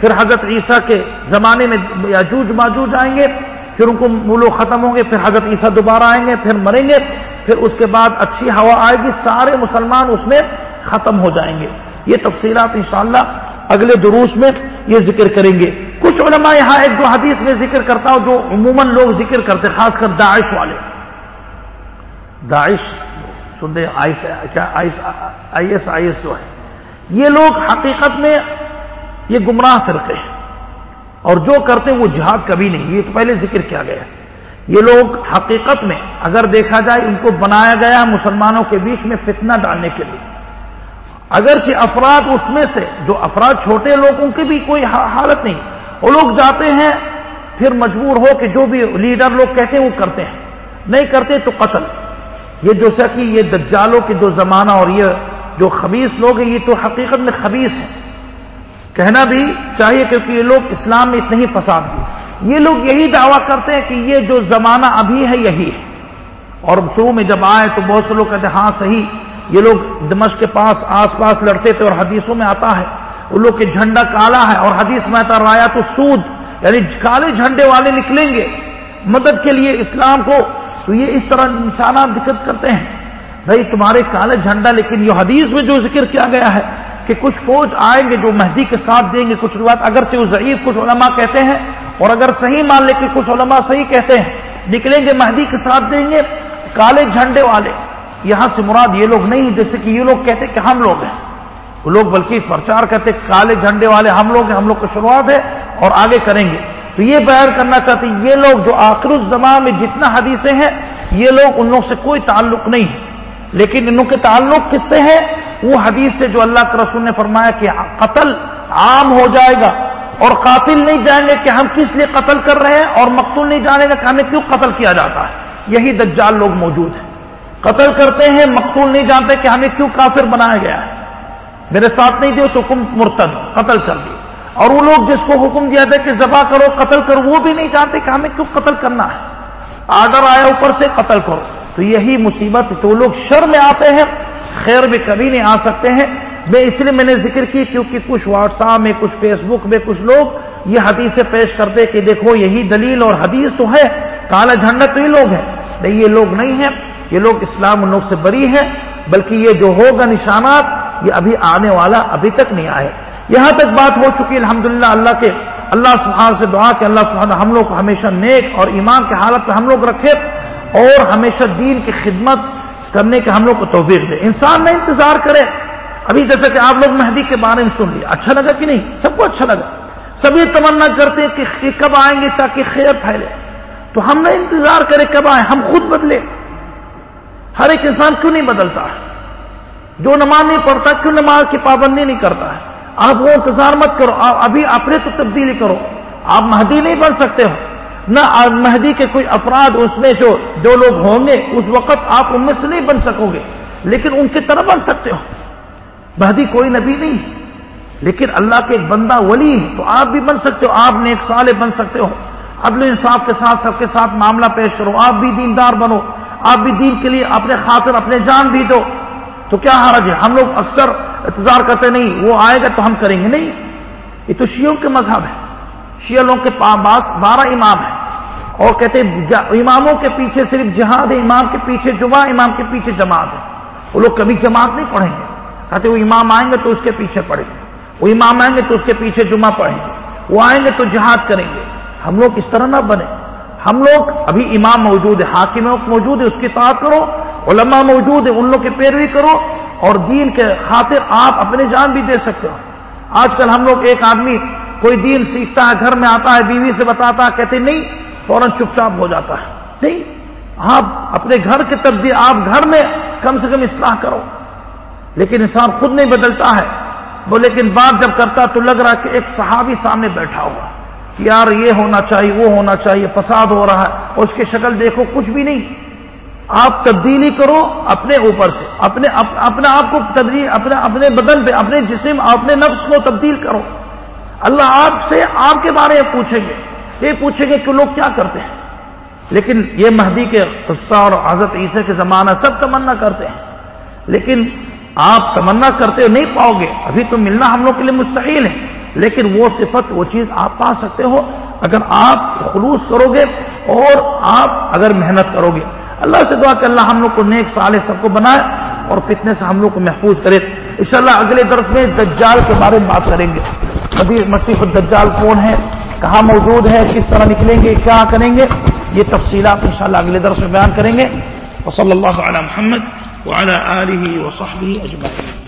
پھر حضرت عیسیٰ کے زمانے میں یاجوج ماجوج آئیں گے، پھر ان کو ملو ختم ہوں گے، پھر حضرت عیسیٰ دوبارہ آئیں گے، پھر مریں گے، پھر اس کے بعد اچھی ہوا آئے گی، سارے مسلمان اس میں ختم ہو جائیں گے۔ یہ تفصیلات انشاءاللہ اگلے دروس میں یہ ذکر کریں گے۔ کچھ علماء یہاں ایک دو حدیث میں ذکر کرتا ہوں جو عموماً لوگ ذکر کرتے خاص کر داعش والے۔ داعش سنتے آئی ایس آئی ایس جو ہے۔ یہ لوگ حقیقت میں یہ گمراہ فرقے ہیں۔ اور جو کرتے ہیں وہ جہاد کبھی نہیں، یہ تو پہلے ذکر کیا گیا۔ یہ لوگ حقیقت میں اگر دیکھا جائے ان کو بنایا گیا مسلمانوں کے بیچ میں فتنہ ڈالنے کے لیے۔ اگرچہ افراد اس میں سے، جو افراد چھوٹے لوگوں کی بھی کوئی حالت نہیں وہ لوگ جاتے ہیں، پھر مجبور ہو کہ جو بھی لیڈر لوگ کہتے ہیں وہ کرتے ہیں۔ نہیں کرتے تو قتل۔ یہ جو سا کہ یہ دجالوں کے جو زمانہ اور یہ جو خبیص لوگ ہیں، یہ تو حقیقت میں خبیص ہیں۔ کہنا بھی چاہیے کیونکہ یہ لوگ اسلام میں اتنے ہی فساد بھی یہ لوگ یہی دعویٰ کرتے ہیں کہ یہ جو زمانہ ابھی ہے، یہی ہے۔ اور شروع میں جب آئے تو بہت سے لوگ کہتے ہیں ہاں صحیح۔ یہ لوگ دمش کے پاس آس پاس لڑتے تھے اور حدیثوں میں آتا ہے۔ ان لوگ کے جھنڈا کالا ہے اور حدیث میں آتا رایا تو سود یعنی کالے جھنڈے والے نکلیں گے۔ مدد کے لیے اسلام کو تو یہ اس طرح انسانات دقت کرتے ہیں۔ بھائی تمہارے کالے جھنڈا، لیکن یہ حدیث میں جو ذکر کیا گیا ہے کہ کچھ فوج آئیں گے جو مہدی کے ساتھ دیں گے، کچھ بات اگرچہ وہ ضعیف کچھ علماء کہتے ہیں، اور اگر صحیح مان لے کہ کچھ علماء صحیح کہتے ہیں، نکلیں گے مہدی کے ساتھ دیں گے کالے جھنڈے والے۔ یہاں سے مراد یہ لوگ نہیں، جیسے کہ یہ لوگ کہتے کہ ہم لوگ ہیں۔ وہ لوگ بلکہ پرچار کرتے کالے جھنڈے والے ہم لوگ ہیں، ہم لوگ کی شروعات ہے اور آگے کریں گے۔ تو یہ بیان کرنا چاہتے ہیں، یہ لوگ جو آخر الزمان میں جتنا حدیثیں ہیں، یہ لوگ ان لوگ سے کوئی تعلق نہیں ہے۔ لیکن ان کے تعلق کس سے ہے؟ وہ حدیث سے جو اللہ کے رسول نے فرمایا کہ قتل عام ہو جائے گا اور قاتل نہیں جائیں گے کہ ہم کس لیے قتل کر رہے ہیں اور مقتول نہیں جانے گا کہ ہمیں کیوں قتل کیا جاتا ہے۔ یہی دجال لوگ موجود ہیں۔ قتل کرتے ہیں، مقتول نہیں جانتے کہ ہمیں کیوں کافر بنایا گیا ہے۔ میرے ساتھ نہیں تھے اس حکم مرتد، قتل کر دی۔ اور وہ لوگ جس کو حکم دیا تھا کہ ذبح کرو، قتل کرو، وہ بھی نہیں جانتے کہ ہمیں کیوں قتل کرنا ہے۔ آڈر آیا اوپر سے، قتل کرو۔ تو یہی مصیبت، تو لوگ شر میں آتے ہیں۔ خیر میں کبھی نہیں آ سکتے ہیں۔ میں اس لیے میں نے ذکر کی، کیونکہ کچھ واٹس ایپ میں، کچھ فیس بک میں، کچھ لوگ یہ حدیث پیش کرتے کہ دیکھو، یہی دلیل اور حدیث تو ہے۔ کالا جھنڈا تو یہ لوگ ہیں۔ نہیں، یہ لوگ نہیں ہیں۔ یہ لوگ اسلام لوگ سے بری ہیں، بلکہ یہ جو ہوگا نشانات یہ ابھی آنے والا ابھی تک نہیں آئے۔ یہاں تک بات ہو چکی الحمد اللہ کے، اللہ سبحانہ سے دعا کہ اللہ سبحانہ ہم لوگ کو ہمیشہ نیک اور ایمان کے حالت پہ ہم لوگ رکھے اور ہمیشہ دین کی خدمت کرنے کے ہم لوگ کو توفیق دے۔ انسان نہ انتظار کرے۔ ابھی جیسا کہ آپ لوگ مہدی کے بارے میں سن لیا اچھا لگا کہ نہیں؟ سب کو اچھا لگا۔ سبھی تمنا کرتے ہیں کہ کب آئیں گے تاکہ خیر پھیلے۔ تو ہم نہ انتظار کرے کب آئے ہم خود بدلے۔ ہر ایک انسان کیوں نہیں بدلتا؟ ہے جو نماز نہیں پڑھتا، کیوں نماز کی پابندی نہیں کرتا ہے؟ آپ وہ انتظار مت کرو ابھی اپنے تو تبدیلی کرو۔ آپ مہدی نہیں بن سکتے ہو۔ نہ مہدی کے کوئی افراد اس میں جو جو لوگ ہوں گے، اس وقت آپ ان میں سے نہیں بن سکو گے۔ لیکن ان کی طرح بن سکتے ہو۔ مہدی کوئی نبی نہیں لیکن اللہ کے ایک بندہ ولی تو آپ بھی بن سکتے ہو، آپ نے ایک سال بن سکتے ہو۔ عدل انصاف کے ساتھ، سب کے ساتھ معاملہ پیش کرو۔ آپ بھی دیندار بنو۔ آپ بھی دین کے لیے اپنے خاطر، اپنے جان بھی دو۔ تو کیا حرج ہے؟ ہم لوگ اکثر انتظار کرتے نہیں، وہ آئے گا تو ہم کریں گے نہیں۔ یہ تو شیوں کے مذہب ہے۔ شیعہ لوگوں کے پاس بارہ امام ہیں۔ اور کہتے اماموں کے پیچھے صرف جہاد ہے امام کے پیچھے جمعہ، امام کے پیچھے جماعت ہے۔ وہ لوگ کبھی جماعت نہیں پڑھیں گے۔ کہتے وہ امام آئیں گے تو اس کے پیچھے پڑھیں گے۔ وہ امام آئیں گے تو اس کے پیچھے جمعہ پڑھیں گے۔ وہ آئیں گے تو جہاد کریں گے۔ ہم لوگ اس طرح نہ بنے ہم لوگ، ابھی امام موجود ہے، حاکم موجود ہے، اس کی تعداد کرو۔ علماء موجود ہے ان لوگ کی پیروی کرو اور دین کے خاطر آپ اپنے جان بھی دے سکتے ہو۔ آج کل ہم لوگ ایک آدمی کوئی دین سیکھتا ہے، گھر میں آتا ہے، بیوی سے بتاتا ہے، کہتے نہیں، فوراً چپ چاپ ہو جاتا ہے۔ نہیں، آپ اپنے گھر کے تبدیل، آپ گھر میں کم سے کم اصلاح کرو۔ لیکن انسان خود نہیں بدلتا ہے۔ وہ لیکن بات جب کرتا تو لگ رہا کہ ایک صحابی سامنے بیٹھا ہوا یار، یہ ہونا چاہیے، وہ ہونا چاہیے، فساد ہو رہا ہے اور اس کی شکل دیکھو، کچھ بھی نہیں۔ آپ تبدیلی کرو اپنے اوپر سے، اپنے اپنے آپ کو تبدیل اپنے اپنے بدن پہ، اپنے جسم اپنے نفس کو تبدیل کرو۔ اللہ آپ سے آپ کے بارے میں پوچھیں گے۔ یہ پوچھیں گے کہ لوگ کیا کرتے ہیں۔ لیکن یہ مہدی کے قصہ اور حضرت عیسیٰ کے زمانہ سب تمنا کرتے ہیں۔ لیکن آپ تمنا کرتے نہیں پاؤ گے۔ ابھی تو ملنا ہم لوگ کے لیے مستحیل ہے۔ لیکن وہ صفت، وہ چیز آپ پا سکتے ہو۔ اگر آپ خلوص کرو گے اور آپ اگر محنت کرو گے۔ اللہ سے دعا کہ اللہ ہم لوگ کو نیک صالح سب کو بنائے اور فتنے سے ہم لوگ کو محفوظ کرے۔ انشاءاللہ اگلے درس میں دجال کے بارے میں بات کریں گے۔ مسیح الدجال کون ہے؟ کہاں موجود ہے؟ کس طرح نکلیں گے؟ کیا کریں گے؟ یہ تفصیلات انشاءاللہ اگلے درس میں بیان کریں گے۔ وصلی اللہ علی محمد وعلى آله وصحبه اجمعین۔